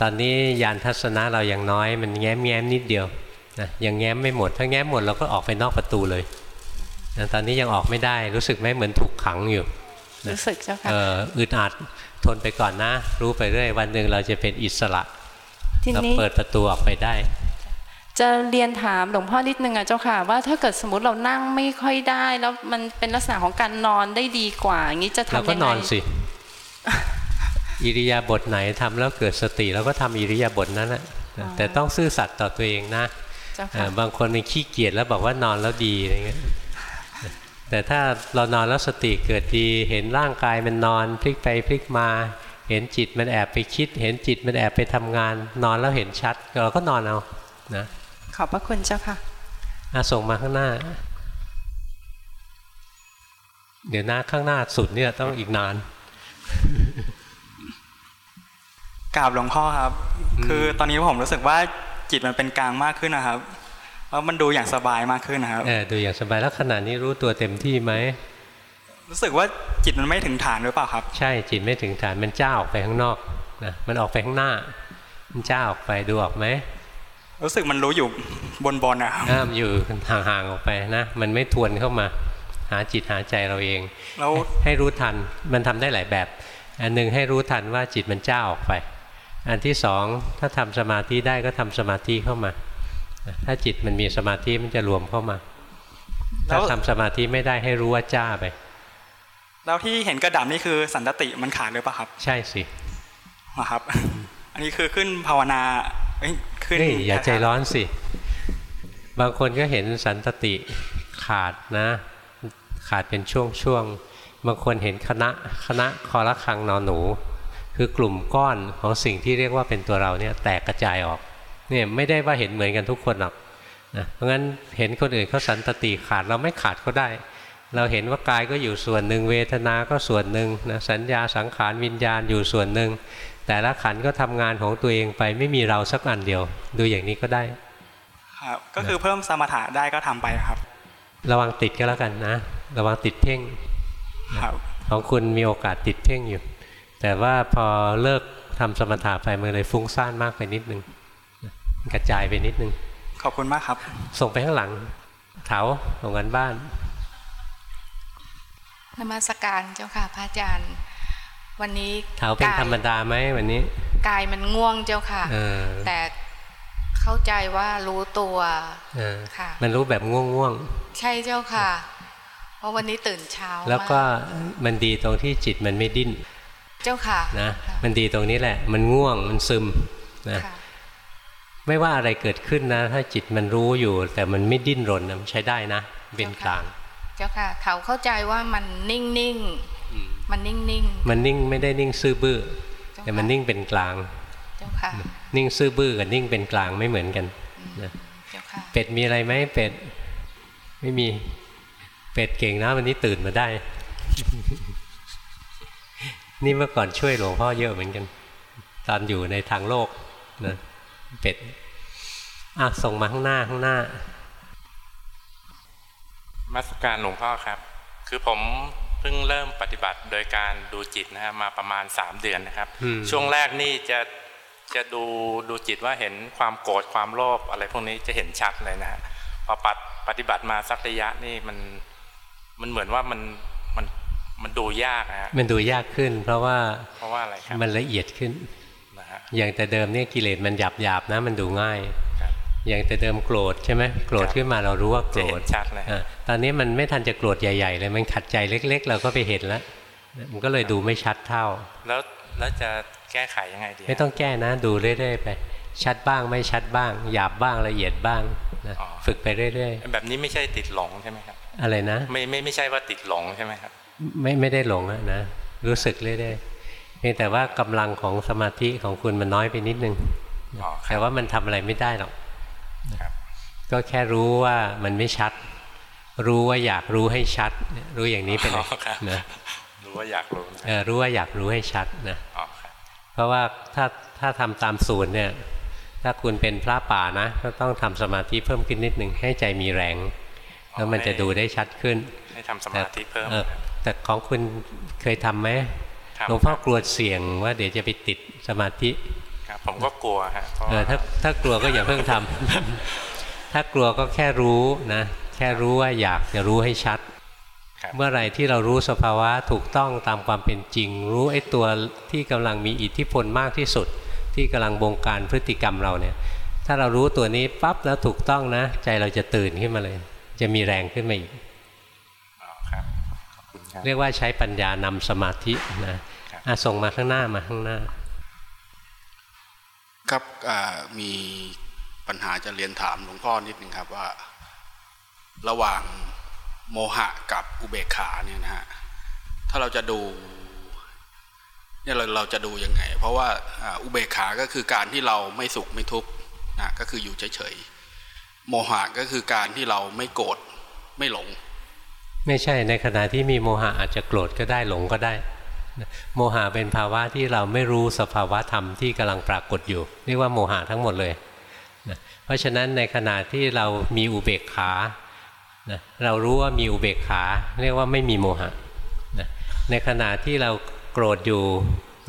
ตอนนี้ยานทัศนะเรายังน้อย มันแง้มแง้มนิดเดียว นะยังแง้มไม่หมด ถ้าแง้มหมดเราก็ออกไปนอกประตูเลยนะตอนนี้ยังออกไม่ได้รู้สึกไหมเหมือนถูกขังอยู่นะรู้สึกเจ้าค่ะเอออึดอัดทนไปก่อนนะ รู้ไปเรื่อยวันหนึ่งเราจะเป็นอิสระทีเรานี้เปิดประตูออกไปได้ จะเรียนถามหลวงพ่อนิดนึงอะเจ้าค่ะ ว่าถ้าเกิดสมมติเรานั่งไม่ค่อยได้ แล้วมันเป็นลักษณะของการนอนได้ดีกว่าอย่างนี้จะทำเรายังไงก็นอนสิอิริยาบถไหนทำแล้วเกิดสติเราก็ทำอิริยาบถนั้นแหละแต่ต้องซื่อสัตย์ต่อตัวเองนะเจ้าค่ะเอ่อ บางคนมันขี้เกียจแล้วบอกว่านอนแล้วดีอะไรเงี้ยแต่ถ้าเรานอนแล้วสติเกิดดีเห็นร่างกายมันนอนพลิกไปพลิกมา เห็นจิตมันแอบไปคิด เห็นจิตมันแอบไปทำงาน นอนแล้วเห็นชัดเราก็นอนเอานะขอบพระคุณเจ้าค่ะอาส่งมาข้างหน้า เดี๋ยวหน้าข้างหน้าสุดเนี่ยต้องอีกนานกราบหลวงพ่อครับ คือตอนนี้ผมรู้สึกว่า จิตมันเป็นกลางมากขึ้นนะครับแล้วมันดูอย่างสบายมากขึ้นนะครับเออดูอย่างสบายแล้วขณะนี้รู้ตัวเต็มที่ไหมรู้สึกว่าจิตมันไม่ถึงฐานหรือเปล่าครับ ใช่จิตไม่ถึงฐานมันจ้าออกไปข้างนอกนะมันออกไปข้างหน้า มันจ้าออกไปดูออกไหมรู้สึกมันรู้อยู่บนบนนะครับห้ามอยู่ห่างๆออกไปนะ มันไม่ทวนเข้ามา หาจิตหาใจเราเองแล้วให้รู้ทันมันทำได้หลายแบบ อันหนึ่งให้รู้ทันว่าจิตมันจ้าออกไป อันที่สองถ้าทำสมาธิได้ก็ทำสมาธิเข้ามา ถ้าจิตมันมีสมาธิมันจะรวมเข้ามา ถ้าทำสมาธิไม่ได้ให้รู้ว่าจ้าไป แล้วที่เห็นกระดับนี่คือสันตติมันขาดหรือเปล่าครับ ใช่สิอ๋อครับ อันนี้คือขึ้นภาวนาเอ้ยขึ้นเฮ้ยอย่าใจร้อนสิ บางคนก็เห็นสันตติขาดนะ ขาดเป็นช่วงๆบางคนเห็นคณะคณะคอระคังนอนหนู คือกลุ่มก้อนของสิ่งที่เรียกว่าเป็นตัวเราเนี่ยแตกกระจายออกเนี่ยไม่ได้ว่าเห็นเหมือนกันทุกคนหรอกนะเพราะงั้นเห็นคนอื่นเขาสันตติขาดเราไม่ขาดก็ได้ เราเห็นว่ากายก็อยู่ส่วนหนึ่งเวทนาก็ส่วนหนึ่งนะสัญญาสังขารวิญญาณอยู่ส่วนหนึ่งแต่ละขันธ์ก็ทำงานของตัวเองไปไม่มีเราสักอันเดียว ดูอย่างนี้ก็ได้ครับก็คือเพิ่มสมถะได้ก็ทำไปครับ ระวังติดก็แล้วกันนะ ระวังติดเพ่งครับของคุณมีโอกาสติดเพ่งอยู่ แต่ว่าพอเลิกทำสมถะไปมันเลยฟุ้งซ่านมากไปนิดนึงกระจายไปนิดนึง ขอบคุณมากครับ ส่งไปข้างหลังเถาส่งกันบ้านนมัสการเจ้าค่ะพระอาจารย์ วันนี้เถาเป็นธรรมดาไหมวันนี้ กายมันง่วงเจ้าค่ะเออแต่เข้าใจว่ารู้ตัวเออค่ะ มันรู้แบบง่วงใช่เจ้าค่ะ เพราะวันนี้ตื่นเช้าๆแล้วก็มากมันดีตรงที่จิตมันไม่ดิ้น เจ้าค่ะนะมันดีตรงนี้แหละ มันง่วงมันซึมนะค่ะไม่ว่าอะไรเกิดขึ้นนะ ถ้าจิตมันรู้อยู่ แต่มันไม่ดิ้นรนนะมันใช้ได้นะเป็นกลาง เจ้าค่ะ เขาเข้าใจว่ามันนิ่งนิ่งๆมันนิ่งนิ่งมันนิ่งไม่ได้นิ่งซื่อบื้อแต่มันนิ่งเป็นกลางๆเจ้าค่ะ นิ่งซื่อบื้อกับนิ่งเป็นกลางไม่เหมือนกันนะเจ้าค่ะเป็ดมีอะไรไหมเป็ดไม่มีเป็ดเก่งนะวันนี้ตื่นมาได้ นี่เมื่อก่อนช่วยหลวงพ่อเยอะเหมือนกัน ตอนอยู่ในทางโลกนะเป็ดอะส่งมาข้างหน้าข้างหน้ามาสการหลวงพ่อครับ คือผมเพิ่งเริ่มปฏิบัติโดยการดูจิตนะครับมาประมาณ3เดือนนะครับอืมช่วงแรกนี่จะจะดูดูจิตว่าเห็นความโกรธความโลภอะไรพวกนี้จะเห็นชัดเลยนะฮะพอปฏิปฏิบัติมาสักระยะนี่มันมันเหมือนว่ามันมัน มันดูยากนะฮะมันดูยากขึ้น เพราะว่าเพราะว่าอะไรครับมันละเอียดขึ้นนะฮะอย่างแต่เดิมเนี่ยกิเลสมันหยาบหยาบๆนะมันดูง่ายอย่างแต่เดิมโกรธใช่ไหมโกรธขึ้นมาเรารู้ว่าโกรธจะเห็นชัดเลยอะตอนนี้มันไม่ทันจะโกรธใหญ่ๆเลยมันขัดใจเล็ก ๆ เราก็ไปเห็นแล้ว มันก็เลยดูไม่ชัดเท่า แล้วแล้วจะแก้ไขยังไงดีฮะไม่ต้องแก้นะดูเรื่อยๆไป ชัดบ้างไม่ชัดบ้าง หยาบบ้างละเอียดบ้างนะฝึกไปเรื่อยแบบนี้ไม่ใช่ติดหลงใช่ไหมครับๆอะไรนะ ไม่ไม่ไม่ใช่ว่าติดหลงใช่ไหมครับ ไม่ไม่ได้หลงอะนะ รู้สึกเรื่อยๆเพียงแต่ว่ากำลังของสมาธิของคุณมันน้อยไปนิดนึงอ๋อครับแต่ว่ามันทำอะไรไม่ได้หรอกครับก็แค่รู้ว่ามันไม่ชัด รู้ว่าอยากรู้ให้ชัด รู้อย่างนี้ไปเลยนะรู้ว่าอยากรู้เออรู้ว่าอยากรู้ให้ชัดนะอ๋อครับเพราะว่าถ้าถ้าทำตามสูตรเนี่ย ถ้าคุณเป็นพระป่านะ ก็ต้องทำสมาธิเพิ่มขึ้นนิดหนึ่งให้ใจมีแรง แล้วมันจะดูได้ชัดขึ้นให้ทำสมาธิเพิ่มเออ แต่ของคุณเคยทำไหมทำหลวงพ่อกลัวเสี่ยงว่าเดี๋ยวจะไปติดสมาธิครับผมก็กลัวฮะเพราะเออถ้าถ้ากลัวก็อย่าเพิ่งทำถ้ากลัวก็แค่รู้นะ แค่รู้ว่าอยากจะรู้ให้ชัด เมื่อไหร่ที่เรารู้สภาวะถูกต้องตามความเป็นจริง รู้ไอ้ตัวที่กำลังมีอิทธิพลมากที่สุด ที่กำลังบงการพฤติกรรมเราเนี่ย ถ้าเรารู้ตัวนี้ปั๊บแล้วถูกต้องนะ ใจเราจะตื่นขึ้นมาเลย จะมีแรงขึ้นมาอีก ครับขอบคุณครับ เรียกว่าใช้ปัญญานำสมาธินะอะส่งมาข้างหน้ามาข้างหน้า ครับอ่ามีปัญหาจะเรียนถามหลวงพ่อนิดนึงครับว่า ระหว่างโมหะกับอุเบกขาเนี่ยนะฮะถ้าเราจะดูเนี่ยเราเราจะดูยังไง เพราะว่าอ่าอุเบกขาก็คือการที่เราไม่สุขไม่ทุกข์นะก็คืออยู่เฉยๆโมหะก็คือการที่เราไม่โกรธไม่หลง ไม่ใช่ในขณะที่มีโมหะอาจจะโกรธก็ได้หลงก็ได้ โมหะเป็นภาวะที่เราไม่รู้สภาวะธรรมที่กำลังปรากฏอยู่เรียกว่าโมหะทั้งหมดเลยนะเพราะฉะนั้นในขณะที่เรามีอุเบกขานะเรารู้ว่ามีอุเบกขา เรียกว่าไม่มีโมหะนะในขณะที่เราโกรธอยู่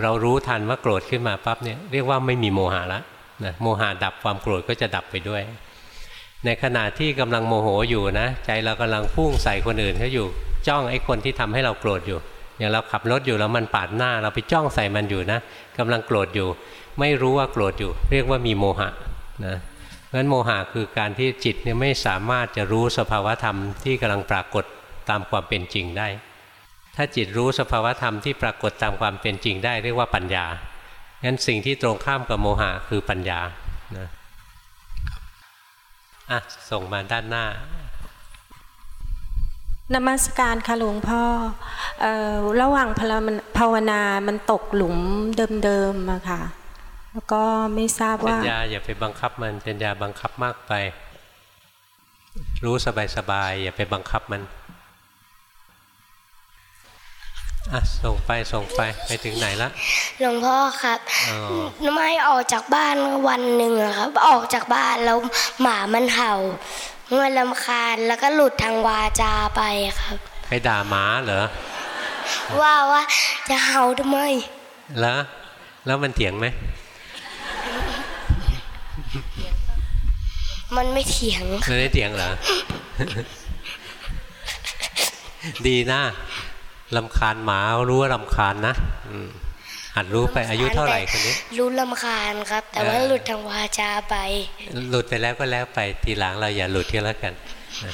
เรารู้ทันว่าโกรธขึ้นมาปั๊บเนี่ยเรียกว่าไม่มีโมหะละนะโมหะดับความโกรธก็จะดับไปด้วย ในขณะที่กำลังโมโหอยู่นะ ใจเรากำลังพุ่งใส่คนอื่นเขาอยู่ จ้องไอ้คนที่ทำให้เราโกรธอยู่ อย่างเราขับรถอยู่แล้วมันปาดหน้า เราไปจ้องใส่มันอยู่นะกำลังโกรธอยู่ ไม่รู้ว่าโกรธอยู่ เรียกว่ามีโมหะนะเพราะนั้นโมหะคือการที่จิตเนี่ยไม่สามารถจะรู้สภาวธรรมที่กำลังปรากฏตามความเป็นจริงได้ ถ้าจิตรู้สภาวธรรมที่ปรากฏตามความเป็นจริงได้ เรียกว่าปัญญางั้นสิ่งที่ตรงข้ามกับโมหะคือปัญญานะ อะส่งมาด้านหน้านมัสการค่ะหลวงพ่อเอ่อระหว่างพลภาวนา มันตกหลุมเดิมๆอะค่ะ แล้วก็ไม่ทราบปัว่าญญาอย่าไปบังคับมันปัญญาบังคับมากไป รู้สบายๆอย่าไปบังคับมัน อะส่งไปส่งไปไปถึงไหนละหลวงพ่อครับอ๋อไม่ออกจากบ้านวันหนึ่งอะครับ ออกจากบ้านแล้วหมามันเห่าเมื่อลำคาญแล้วก็หลุดทางวาจาไปครับ ไปด่าหมาเหรอว่าว่าจะเห่าทำไมแล้วแล้วมันเถียงไหมมันไม่เถียงมันไม่เถียงเหรอ ดีนะ ลำคาญหมารู้ว่าลำคาญนะอืมหัดรู้ไปอายุเท่าไหร่คนนี้ รู้ลำคาญครับ แต่ว่าเออหลุดทางวาจาไป หลุดไปแล้วก็แล้วไปทีหลังเราอย่าหลุดก็แล้วกันนะ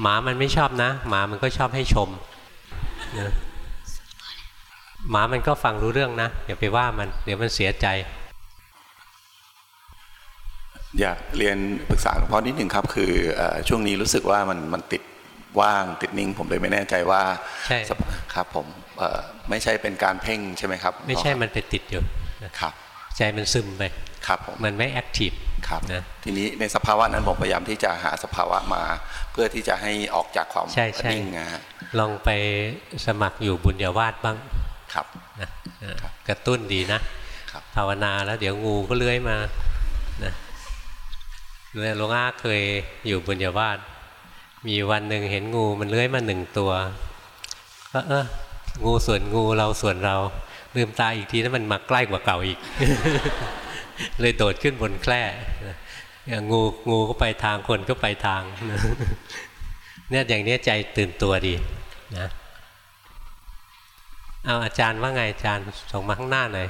หมามันไม่ชอบนะ หมามันก็ชอบให้ชมนะหมามันก็ฟังรู้เรื่องนะอย่าไปว่ามันเดี๋ยวมันเสียใจ อยากเรียนปรึกษาหลวงพ่อนิดหนึ่งครับ คือเอ่อช่วงนี้รู้สึกว่ามันมันติด ว่างติดนิ่ง ผมเลยไม่แน่ใจว่าใช่สภครับผมเอ่อไม่ใช่เป็นการเพ่งใช่ไหมครับ ไม่ใช่มันไปติดอยู่นะครับใจมันซึมไปครับผมมันไม่แอคทีฟครับนะทีนี้ในสภาวะนั้นผมพยายามที่จะหาสภาวะมา เพื่อที่จะให้ออกจากความใช่ใช่นิ่งนะฮะลองไปสมัครอยู่บุญญาวาสบ้างครับนะเออกระตุ้นดีนะภาวนาแล้วเดี๋ยวงูก็เลื้อยมานะเนี่ยหลวงอาเคยอยู่บุญญาวาส มีวันหนึ่งเห็นงูมันเลื้อยมาหนึ่งตัวก็เอองูส่วนงูเราส่วนเราลืมตาอีกทีนั้นมันมาใกล้กว่าเก่าอีก เลยโดดขึ้นบนแคร่อย่างงูงูก็ไปทางคนก็ไปทางเนี่ยอย่างนี้ใจตื่นตัวดีนะเอาอาจารย์ว่าไงอาจารย์ส่งมาข้างหน้าหน่อย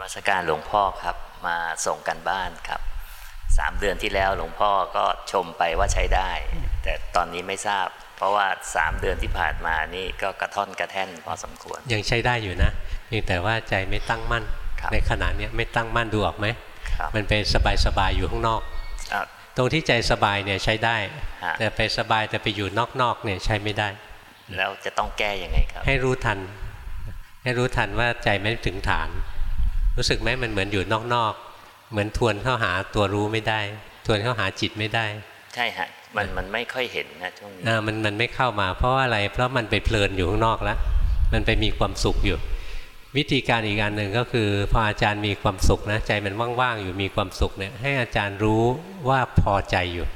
วัสการหลวงพ่อครับ มาส่งกันบ้านครับ สามเดือนที่แล้วหลวงพ่อก็ชมไปว่าใช้ได้ แต่ตอนนี้ไม่ทราบ เพราะว่าสามเดือนที่ผ่านมานี่ก็กระท่อนกระแท่นพอสมควร ยังใช้ได้อยู่นะเพียงแต่ว่าใจไม่ตั้งมั่น ในขณะเนี้ยไม่ตั้งมั่นดูออกไหมครับมันเป็นสบายๆอยู่ข้างนอกอะตรงที่ใจสบายเนี่ยใช้ได้ฮะแต่ไปสบายแต่ไปอยู่นอกๆเนี่ยใช้ไม่ได้ แล้วจะต้องแก้ยังไงครับ ให้รู้ทัน ให้รู้ทันว่าใจไม่ถึงฐาน รู้สึกไหมมันเหมือนอยู่นอกๆ เหมือนทวนเข้าหาตัวรู้ไม่ได้ ทวนเข้าหาจิตไม่ได้ ใช่ฮะมันมันไม่ค่อยเห็นนะช่วงนี้อ่ามันมันไม่เข้ามา เพราะว่าอะไร เพราะมันไปเพลินอยู่ข้างนอกแล้วมันไปมีความสุขอยู่ วิธีการอีกการหนึ่งก็คือพออาจารย์มีความสุขนะใจมันว่างๆอยู่มีความสุขเนี่ยให้อาจารย์รู้ว่าพอใจอยู่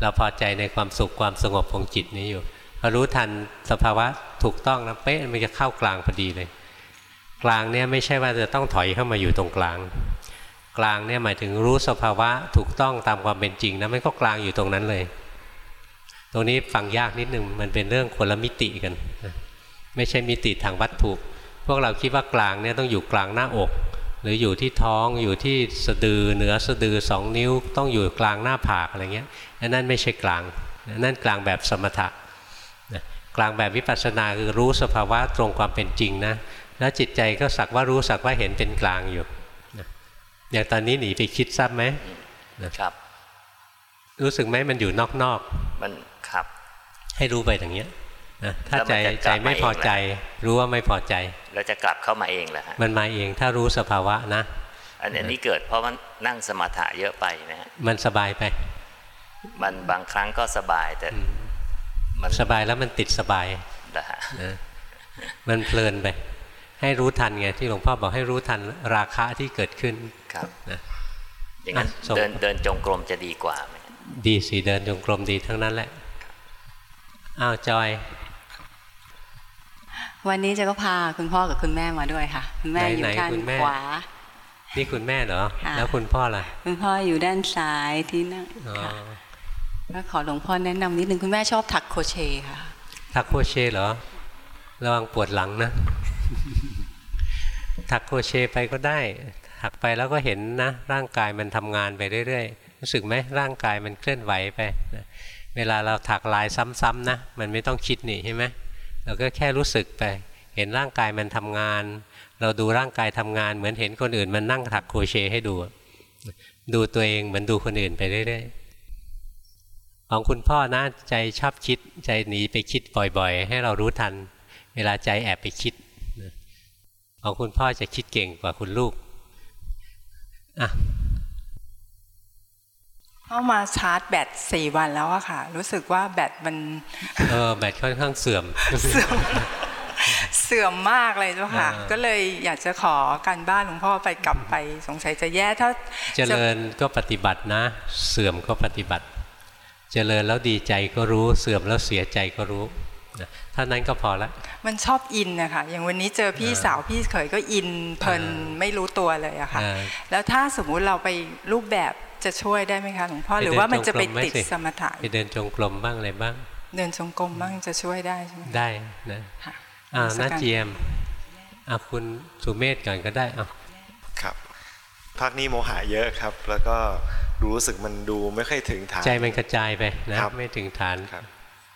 เราพอใจในความสุขความสงบของจิตนี้อยู่พอรู้ทันสภาวะถูกต้องนะเป๊ะมันจะเข้ากลางพอดีเลย กลางเนี่ยไม่ใช่ว่าจะต้องถอยเข้ามาอยู่ตรงกลาง กลางเนี่ยหมายถึงรู้สภาวะถูกต้องตามความเป็นจริงนะมันก็กลางอยู่ตรงนั้นเลย ตรงนี้ฟังยากนิดนึงมันเป็นเรื่องคนละมิติกัน ไม่ใช่มิติทางวัตถุพวกเราคิดว่ากลางเนี่ยต้องอยู่กลางหน้าอก หรืออยู่ที่ท้องอยู่ที่สะดือเหนือสะดือสองนิ้วต้องอยู่กลางหน้าผากอะไรเงี้ยนั่นไม่ใช่กลางนั่นกลางแบบสมถะกลางแบบวิปัสสนาคือรู้สภาวะตรงความเป็นจริงนะแล้วจิตใจก็สักว่ารู้สักว่าเห็นเป็นกลางอยู่ อย่างตอนนี้หนีไปคิดซับไหมนะครับ รู้สึกไหมมันอยู่นอกๆมันครับ ให้รู้ไปอย่างเงี้ยนะถ้าใจใจไม่พอใจ รู้ว่าไม่พอใจแล้วจะกลับเข้ามาเองแหละมันมาเองถ้ารู้สภาวะนะ อันนี้เกิดเพราะมันนั่งสมาธิเยอะไปนะฮะมันสบายไป มันบางครั้งก็สบายแต่มันสบายแล้วมันติดสบายนะฮะมันเพลินไป ให้รู้ทันไงที่หลวงพ่อบอกให้รู้ทันราคะที่เกิดขึ้นครับนะอย่างนั้นเดินเดินจงกรมจะดีกว่าไหมดีสิเดินจงกรมดีทั้งนั้นแหละอ้าวจอย วันนี้จะก็พาคุณพ่อกับคุณแม่มาด้วยค่ะ คุณแม่อยู่ด้านขวานี่คุณแม่เหรอ แล้วคุณพ่อล่ะ คุณพ่ออยู่ด้านซ้ายที่นั่งค่ะแล้วขอหลวงพ่อแนะนำนิดนึงคุณแม่ชอบถักโคเชค่ะ ถักโคเชเหรอ ระวังปวดหลังนะ ถักโคเชไปก็ได้ ถักไปแล้วก็เห็นนะ ร่างกายมันทำงานไปเรื่อยๆ รู้สึกไหมร่างกายมันเคลื่อนไหวไปนะเวลาเราถักลายซ้ำๆนะ มันไม่ต้องคิดนี่ใช่ไหมเราก็แค่รู้สึกไป เห็นร่างกายมันทำงาน เราดูร่างกายทำงาน เหมือนเห็นคนอื่นมันนั่งถักโคเชให้ดู ดูตัวเองเหมือนดูคนอื่นไปเรื่อยๆ ของคุณพ่อนะใจชอบคิด ใจหนีไปคิดบ่อยๆ ให้เรารู้ทัน เวลาใจแอบไปคิด ของคุณพ่อจะคิดเก่งกว่าคุณลูกอะเข้ามาชาร์จแบตสี่วันแล้วอะค่ะ รู้สึกว่าแบตมันเออแบตค่อนข้างเสื่อมเสื่อมมากเลยเจ้าค่ะ ก็เลยอยากจะขอการบ้านหลวงพ่อไปกลับไปสงสัยจะแย่ถ้าเจริญก็ปฏิบัตินะ เสื่อมก็ปฏิบัติ เจริญแล้วดีใจก็รู้เสื่อมแล้วเสียใจก็รู้ เท่านั้นก็พอละ มันชอบอินนะคะอย่างวันนี้เจอพี่สาวพี่เขยก็อินเพลินไม่รู้ตัวเลยอะค่ะ แล้วถ้าสมมุติเราไปรูปแบบจะช่วยได้ไหมคะหลวงพ่อหรือว่ามันจะไปติดสมถะไปเดินจงกรมบ้างอะไรบ้าง เดินจงกรมบ้างจะช่วยได้ใช่ไหมได้นะอ่าน้าเจียมอ่าคุณสุเมธก่อนก็ได้อะครับภาคนี้โมหะเยอะครับ แล้วก็รู้สึกมันดูไม่ค่อยถึงฐาน ใจมันกระจายไปนะไม่ถึงฐานครับ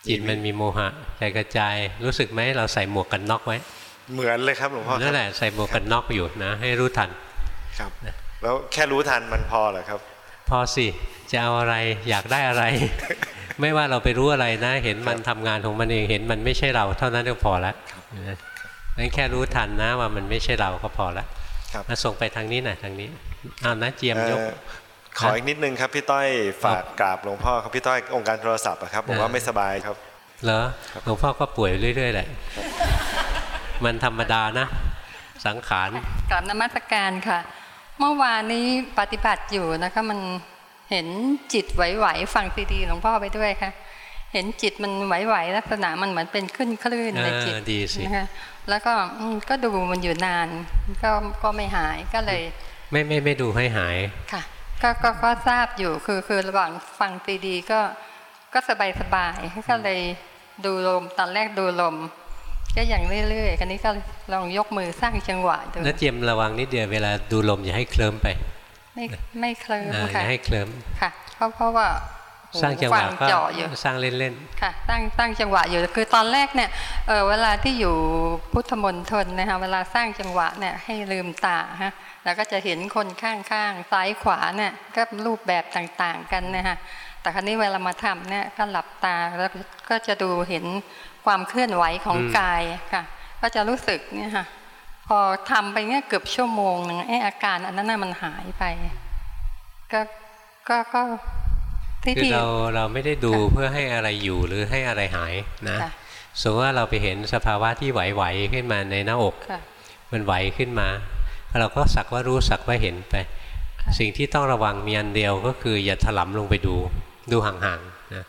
จิตมันมีโมหะใจกระจายรู้สึกไหมเราใส่หมวกกันน็อกไว้ เหมือนเลยครับหลวงพ่อนั่นแหละใส่หมวกกันน็อกอยู่นะ ให้รู้ทันครับแล้วแค่รู้ทันมันพอเหรอครับ พอสิจะเอาอะไรอยากได้อะไร ไม่ว่าเราไปรู้อะไรนะ เห็นมันทำงานของมันเองเห็นมันไม่ใช่เรา เท่านั้นก็พอแล้วนั่นแค่รู้ทันนะว่ามันไม่ใช่เราก็พอแล้วมาส่งไปทางนี้หน่อยทางนี้อ้าวนะเจียมยก ขออีกนิดนึงครับพี่ต้อยฝากกราบหลวงพ่อครับพี่ต้อยองค์การโทรศัพท์ครับผมว่าไม่สบายครับเหรอหลวงพ่อก็ป่วยเรื่อยๆแหละมันธรรมดานะ สังขารกราบนมัสการค่ะ เมื่อวานนี้ปฏิบัติอยู่นะคะมันเห็นจิตไหวๆฟังซีดีหลวงพ่อไปด้วยค่ะ เห็นจิตมันไหวๆลักษณะมันเหมือนเป็นขึ้นคลื่นในจิตนะคะแล้วก็ก็ดูมันอยู่นาน ก็ก็ไม่หายก็เลย ไม่ไม่ไม่ดูให้หายค่ะ ก็ก็ก็ทราบอยู่คือคือระหว่างฟังซีดีก็ก็สบายสบายก็เลยดูลมตอนแรกดูลม ก็อย่างเรื่อยๆคันนี้ก็ลองยกมือสร้างจังหวะดูแล้วเจียมระวังนิดเดียวเวลาดูลมอย่าให้เคลิ้มไป ไม่ไม่เคลิ้มค่ะอย่าให้เคลิ้มค่ะ เพราะเพราะว่าสร้างจังหวะก็สร้างเล่นๆค่ะสร้างสร้างจังหวะอยู่คือตอนแรกเนี่ยเออเวลาที่อยู่พุทธมณฑลนะคะเวลาสร้างจังหวะเนี่ยให้ลืมตาฮะ แล้วก็จะเห็นคนข้างๆซ้ายขวาเนี่ยก็รูปแบบต่างๆกันนะคะแต่ครั้นี้เวลามาทำเนี่ยก็หลับตาแล้วก็จะดูเห็นความเคลื่อนไหวของกายค่ะ ก็จะรู้สึกเนี่ยค่ะ พอทำไปเนี่ยเกือบชั่วโมงหนึ่งไอ้อาการอันนั้นน่ะมันหายไป ก็ก็ก็คือเราเราไม่ได้ดูเพื่อให้อะไรอยู่หรือให้อะไรหายนะสมมติว่าเราไปเห็นสภาวะที่ไหวๆขึ้นมาในหน้าอก มันไหวขึ้นมา เราก็สักว่ารู้สักว่าเห็นไป สิ่งที่ต้องระวังมีอันเดียวก็คืออย่าถลำลงไปดูดูห่างๆนะ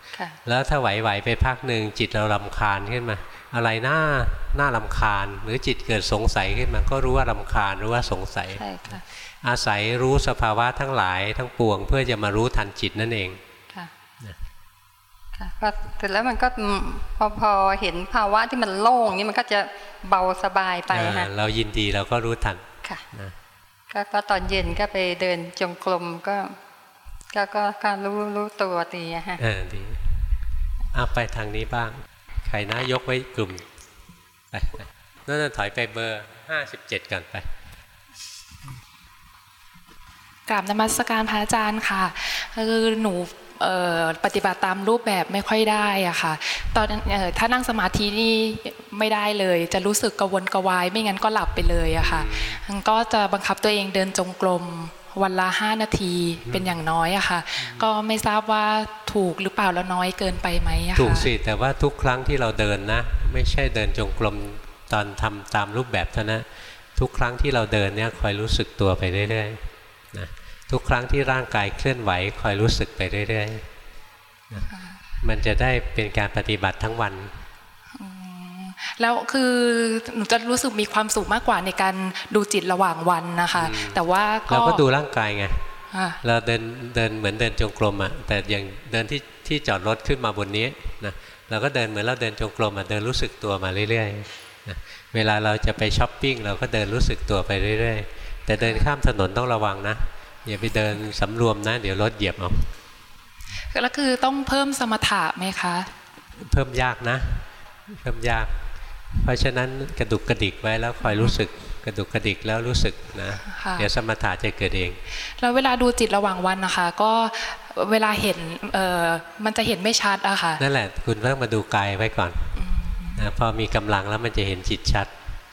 แล้วถ้าไหวๆไปพักหนึ่งจิตเราลำคาญขึ้นมา อะไรหน้าหน้าลำคาญ หรือจิตเกิดสงสัยขึ้นมา ก็รู้ว่าลำคาญรู้ว่าสงสัย อาศัยรู้สภาวะทั้งหลายทั้งปวง เพื่อจะมารู้ทันจิตนั่นเองก็เสร็จแล้วมันก็พอพอเห็นภาวะที่มันโล่งนี่มันก็จะเบาสบายไปค่ะเรายินดีเราก็รู้ทัน ค่ะก็ตอนเย็นก็ไปเดินจงกรมก็ ก็ก็การรู้รู้ตัวตีอะฮะเออดีเอาไปทางนี้บ้างใครนะยกไว้กลุ่มไปนั่นถอยไปเบอร์ห้าสิบเจ็ดกันไปกราบนมัสการพระอาจารย์ค่ะคือหนู ปฏิบัติตามรูปแบบไม่ค่อยได้อะค่ะ ตอนถ้านั่งสมาธินี่ไม่ได้เลย จะรู้สึกกระวนกระวาย ไม่งั้นก็หลับไปเลยอะค่ะก็จะบังคับตัวเองเดินจงกรมวันละห้านาทีเป็นอย่างน้อยอะค่ะ ก็ไม่ทราบว่าถูกหรือเปล่าแล้วน้อยเกินไปไหมอะค่ะถูกสิแต่ว่าทุกครั้งที่เราเดินนะ ไม่ใช่เดินจงกรมตอนทำตามรูปแบบเท่านั้นทุกครั้งที่เราเดินเนี่ยคอยรู้สึกตัวไปเรื่อยๆนะ ทุกครั้งที่ร่างกายเคลื่อนไหวคอยรู้สึกไปเรื่อยๆมันจะได้เป็นการปฏิบัติทั้งวันแล้วคือหนูจะรู้สึกมีความสุขมากกว่าในการดูจิตระหว่างวันนะคะ แต่ว่าเราก็ดูร่างกายไงเราเดินเดินเหมือนเดินจงกรมอะแต่อย่างเดินที่ที่จอดรถขึ้นมาบนนี้นะเราก็เดินเหมือนเราเดินจงกรมอะเดินรู้สึกตัวมาเรื่อยๆนะเวลาเราจะไปช้อปปิ้งเราก็เดินรู้สึกตัวไปเรื่อยๆ แต่เดินข้ามถนนต้องระวังนะ อย่าไปเดินสำรวมนะ เดี๋ยวรถเหยียบเอาแล้วคือต้องเพิ่มสมถะไหมคะ เพิ่มยากนะ เพิ่มยาก เพราะฉะนั้นกระดุกกระดิกไว้แล้วคอยรู้สึกกระดุกกระดิกแล้วรู้สึกนะเดี๋ยวสมถะจะเกิดเอง แล้วเวลาดูจิตระหว่างวันนะคะ ก็เวลาเห็นเออมันจะเห็นไม่ชัดอะค่ะนั่นแหละ คุณเริ่มมาดูกายไว้ก่อนนะพอมีกำลังแล้วมันจะเห็นจิตชัด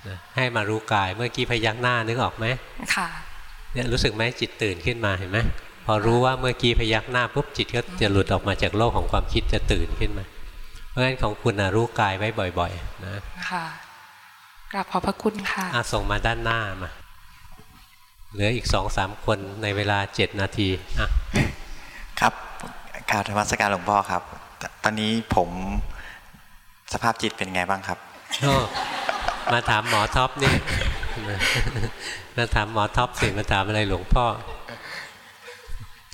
นะให้มารู้กายเมื่อกี้พยักหน้านึกออกไหมค่ะ เนี่ยรู้สึกไหมจิตตื่นขึ้นมาเห็นไหมพอรู้ว่าเมื่อกี้พยักหน้าปุ๊บจิตก็จะหลุดออกมาจากโลกของความคิดจะตื่นขึ้นมา เพราะฉะนั้นของคุณนะรู้กายไว้บ่อย ๆ นะค่ะกราบขอบพระคุณค่ะอาส่งมาด้านหน้ามาเหลืออีกสองสามคนในเวลาเจ็ดนาทีอะครับกราบนมัสการหลวงพ่อครับ ตอนนี้ผมสภาพจิตเป็นไงบ้างครับมาถามหมอท็อปนี่ มาถามหมอท็อปสิมาถามอะไรหลวงพ่อ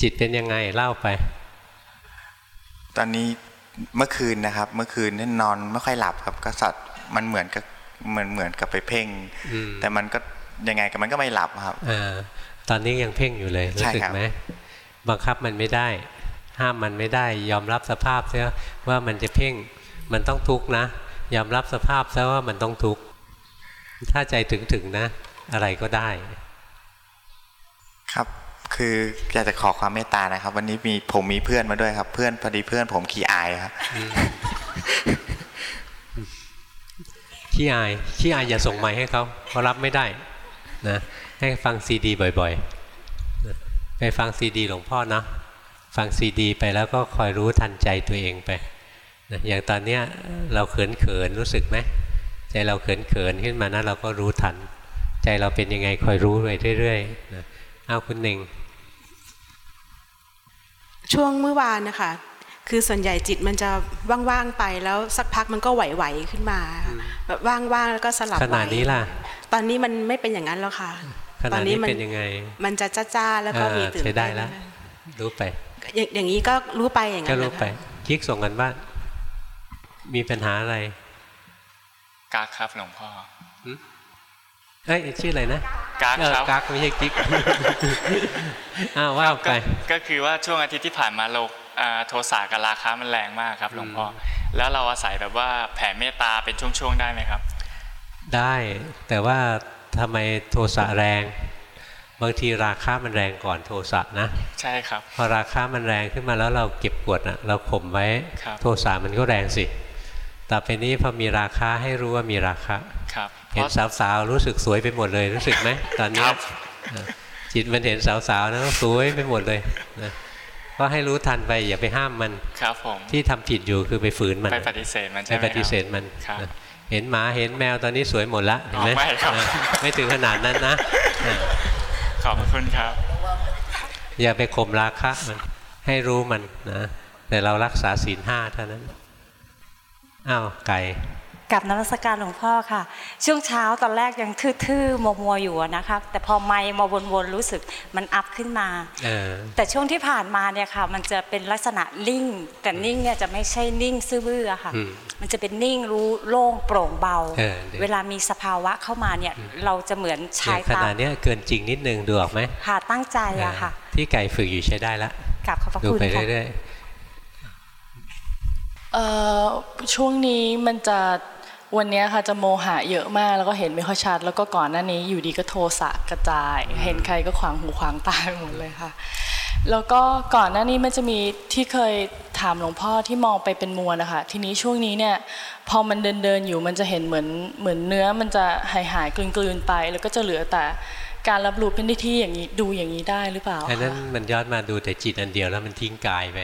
จิตเป็นยังไงเล่าไป ตอนนี้เมื่อคืนนะครับ เมื่อคืนนี่นอนไม่ค่อยหลับครับก็สัตว์มันเหมือนกับเหมือนเหมือนกับไปเพ่ง แต่มันก็ยังไงกับมันก็ไม่หลับครับอตอนนี้ยังเพ่งอยู่เลยรู้สึกไหมบังคับมันไม่ได้ ห้ามมันไม่ได้ ยอมรับสภาพเสียว่ามันจะเพ่งมันต้องทุกข์นะ ยอมรับสภาพซะว่ามันต้องทุกข์ถ้าใจถึงถึงนะ อะไรก็ได้ ครับคืออยากจะขอความเมตตานะครับ วันนี้มีผมมีเพื่อนมาด้วยครับ เพื่อนพอดีเพื่อนผมขี้อายครับขี้อายขี้อายอย่าส่งไม้ให้เขาเขารับไม่ได้นะให้ฟังซีดี บ่อยๆไปฟังซีดี หลวงพ่อนะฟังซีดี ไปแล้วก็คอยรู้ทันใจตัวเองไปนะอย่างตอนเนี้ยเราเขินเขินรู้สึกไหมใจเราเขินเขินขึ้นมานะเราก็รู้ทันใจ เราเป็นยังไงคอยรู้ไปเรื่อยๆนะเอาคุณหนึ่ง ช่วงเมื่อวานนะคะ คือส่วนใหญ่จิตมันจะว่างๆไปแล้วสักพักมันก็ไหวๆขึ้นมาแบบว่างๆแล้วก็สลับขนาดนี้ล่ะ ตอนนี้มันไม่เป็นอย่างนั้นแล้วค่ะตอนนี้เป็นยังไง มันจะจ้าๆแล้วก็มีตื่นใช้ได้แล้ว รู้ไป อย่างนี้ก็รู้ไปอย่างนั้นก็รู้ไปคลิกส่งกันบ้านมีปัญหาอะไรกากครับหลวงพ่อ เอ้ยชื่ออะไรนะกากครับกากไม่ใช่กิ๊กอ้าวว่าไปก็คือว่าช่วงอาทิตย์ที่ผ่านมาโลกโทสะกับราคามันแรงมากครับหลวงพ่อแล้วเราอาศัยแบบว่าแผ่เมตตาเป็นช่วงๆได้ไหมครับ ได้แต่ว่าทำไมโทสะแรง บางทีราคามันแรงก่อนโทสะนะ ใช่ครับ พอราคามันแรงขึ้นมาแล้วเราเก็บกดนะเราข่มไว้โทสะมันก็แรงสิต่อไปนี้พอมีราคาให้รู้ว่ามีราคา เห็นสาวๆรู้สึกสวยไปหมดเลยรู้สึกไหมตอนนี้จิตมันเห็นสาวๆนะสวยไปหมดเลยนะก็ให้รู้ทันไปอย่าไปห้ามมันครับผมที่ทำผิดอยู่คือไปฝืนมันไปปฏิเสธมันใช่ไปไหมปฏิเสธมันเห็นหมาเห็นแมวตอนนี้สวยหมดละเห็นไหมไม่ครับไม่ถึงขนาดนั้นนะขอบคุณครับ อย่าไปข่มราคะมันให้รู้มันนะแต่เรารักษาศีลห้าเท่านั้นอ้าวไก่ กับนมัสการหลวงพ่อค่ะ ช่วงเช้าตอนแรกยังทื่อๆมัวๆอยู่นะคะแต่พอไม่มาวนๆรู้สึกมันอัพขึ้นมาเออแต่ช่วงที่ผ่านมาเนี่ยค่ะ มันจะเป็นลักษณะนิ่ง แต่นิ่งเนี่ยจะไม่ใช่นิ่งซื่อบื้ออะค่ะอืมมันจะเป็นนิ่งรู้โล่งโปร่งเบาเออดีเวลามีสภาวะเข้ามาเนี่ยเราจะเหมือนอย่าชางยขตานาดเนี้ยเกินจริงนิดนึงดูออกไหมค่ะตั้งใจอะค่ะ ที่ไก่ฝึกอยู่ใช้ได้ละกลับขอบพระดูคุณไปค่ะเรื่อยเอ่อช่วงนี้มันจะ วันเนี้ยค่ะจะโมหะเยอะมากแล้วก็เห็นไม่ค่อยชัด แล้วก็ก่อนหน้านี้อยู่ดีก็โทสะกระจาย เห็นใครก็ขวางหูขวางตาหมดเลยค่ะ แล้วก็ก่อนหน้านี้มันจะมีที่เคยถามหลวงพ่อที่มองไปเป็นมวลนะคะทีนี้ช่วงนี้เนี่ยพอมันเดินเดินๆอยู่มันจะเห็นเหมือนเหมือนเนื้อมันจะหายหายๆกลืนกลืนๆไป แล้วก็จะเหลือแต่การรับรู้เป็นที่อย่างนี้ดูอย่างนี้ได้หรือเปล่าๆอันนั้นมันย้อนมาดูแต่จิตอันเดียวแล้วมันทิ้งกายไป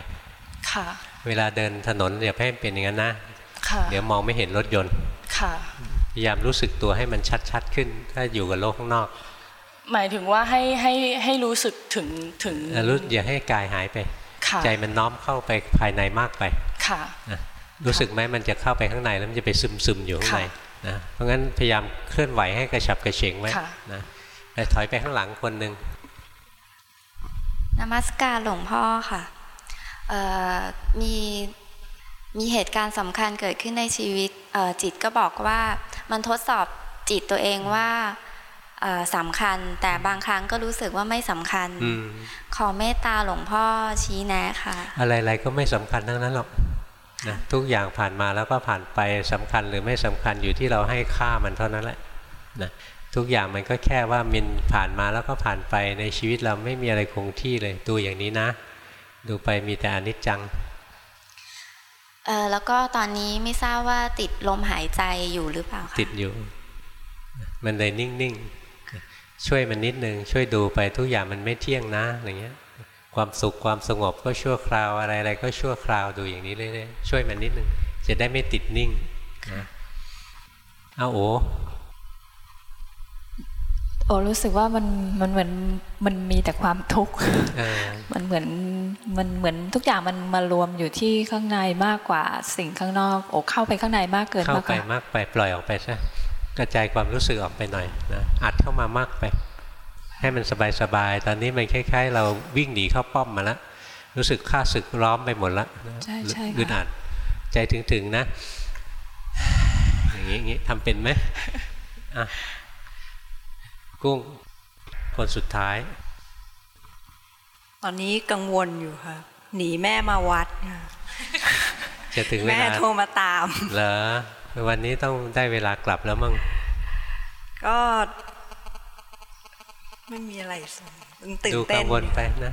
ค่ะ เวลาเดินถนนอย่าให้เป็นอย่างนั้นนะค่ะ เดี๋ยวมองไม่เห็นรถยนต์ค่ะพยายามรู้สึกตัวให้มันชัดๆขึ้น ถ้าอยู่กับโลกข้างนอก หมายถึงว่าให้ให้ให้รู้สึกถึงถึงอะรู้อย่าให้กายหายไปค่ะใจมันน้อมเข้าไปภายในมากไปค่ะนะรู้สึกไหมมันจะเข้าไปข้างในแล้วมันจะไปซึมซึมๆอยู่ข้างในนะเพราะงั้นพยายามเคลื่อนไหวให้กระฉับกระเฉงไว้ค่ะนะไปถอยไปข้างหลังคนหนึ่งนมัสการหลวงพ่อค่ะเอ่อมี มีเหตุการณ์สำคัญเกิดขึ้นในชีวิตเอ่อจิตก็บอกว่ามันทดสอบจิตตัวเองว่าเอ่อสำคัญ แต่บางครั้งก็รู้สึกว่าไม่สำคัญอืมขอเมตตาหลวงพ่อชี้แนะค่ะ อะไรๆก็ไม่สำคัญทั้งนั้นหรอกนะทุกอย่างผ่านมาแล้วก็ผ่านไปสำคัญหรือไม่สำคัญอยู่ที่เราให้ค่ามันเท่านั้นแหละนะทุกอย่างมันก็แค่ว่ามันผ่านมาแล้วก็ผ่านไปในชีวิตเราไม่มีอะไรคงที่เลย ดูอย่างนี้นะ ดูไปมีแต่อนิจจัง เออแล้วก็ตอนนี้ไม่ทราบว่าติดลมหายใจอยู่หรือเปล่าคะติดอยู่ มันเลยนิ่งๆ ช่วยมันนิดนึง ช่วยดูไปทุกอย่างมันไม่เที่ยงนะอย่างเงี้ย ความสุขความสงบก็ชั่วคราวอะไรๆก็ชั่วคราวดูอย่างนี้เรื่อยๆช่วยมันนิดนึงจะได้ไม่ติดนิ่งนะเอาโอ โอ้รู้สึกว่ามันมันเหมือนมันมีแต่ความทุกข์เออมันเหมือนมันเหมือนทุกอย่างมันมารวมอยู่ที่ข้างในมากกว่าสิ่งข้างนอก โอ้เข้าไปข้างในมากเกินเข้ามากกไปว่ามากไปปล่อยออกไปซะกระจายความรู้สึกออกไปหน่อยนะอัดเข้ามามากไป ให้มันสบายๆตอนนี้มันคล้าย ๆ เราวิ่งหนีเข้าป้อมมาแล้วรู้สึกข้าศึกล้อมไปหมดแล้วใช่ใช่ค่ะอึดอัดใจถึงๆนะ อย่างนี้อย่างนี้ทำเป็นไหมอะ กุ้งคนสุดท้าย ตอนนี้กังวลอยู่ค่ะ หนีแม่มาวัดค่ะจะถึงเวแม่ลาโทรมาตาม เหรอ วันนี้ต้องได้เวลากลับแล้วมั้งก็ ไม่มีอะไรสนตื่นดูเต้กันงวลไปนะ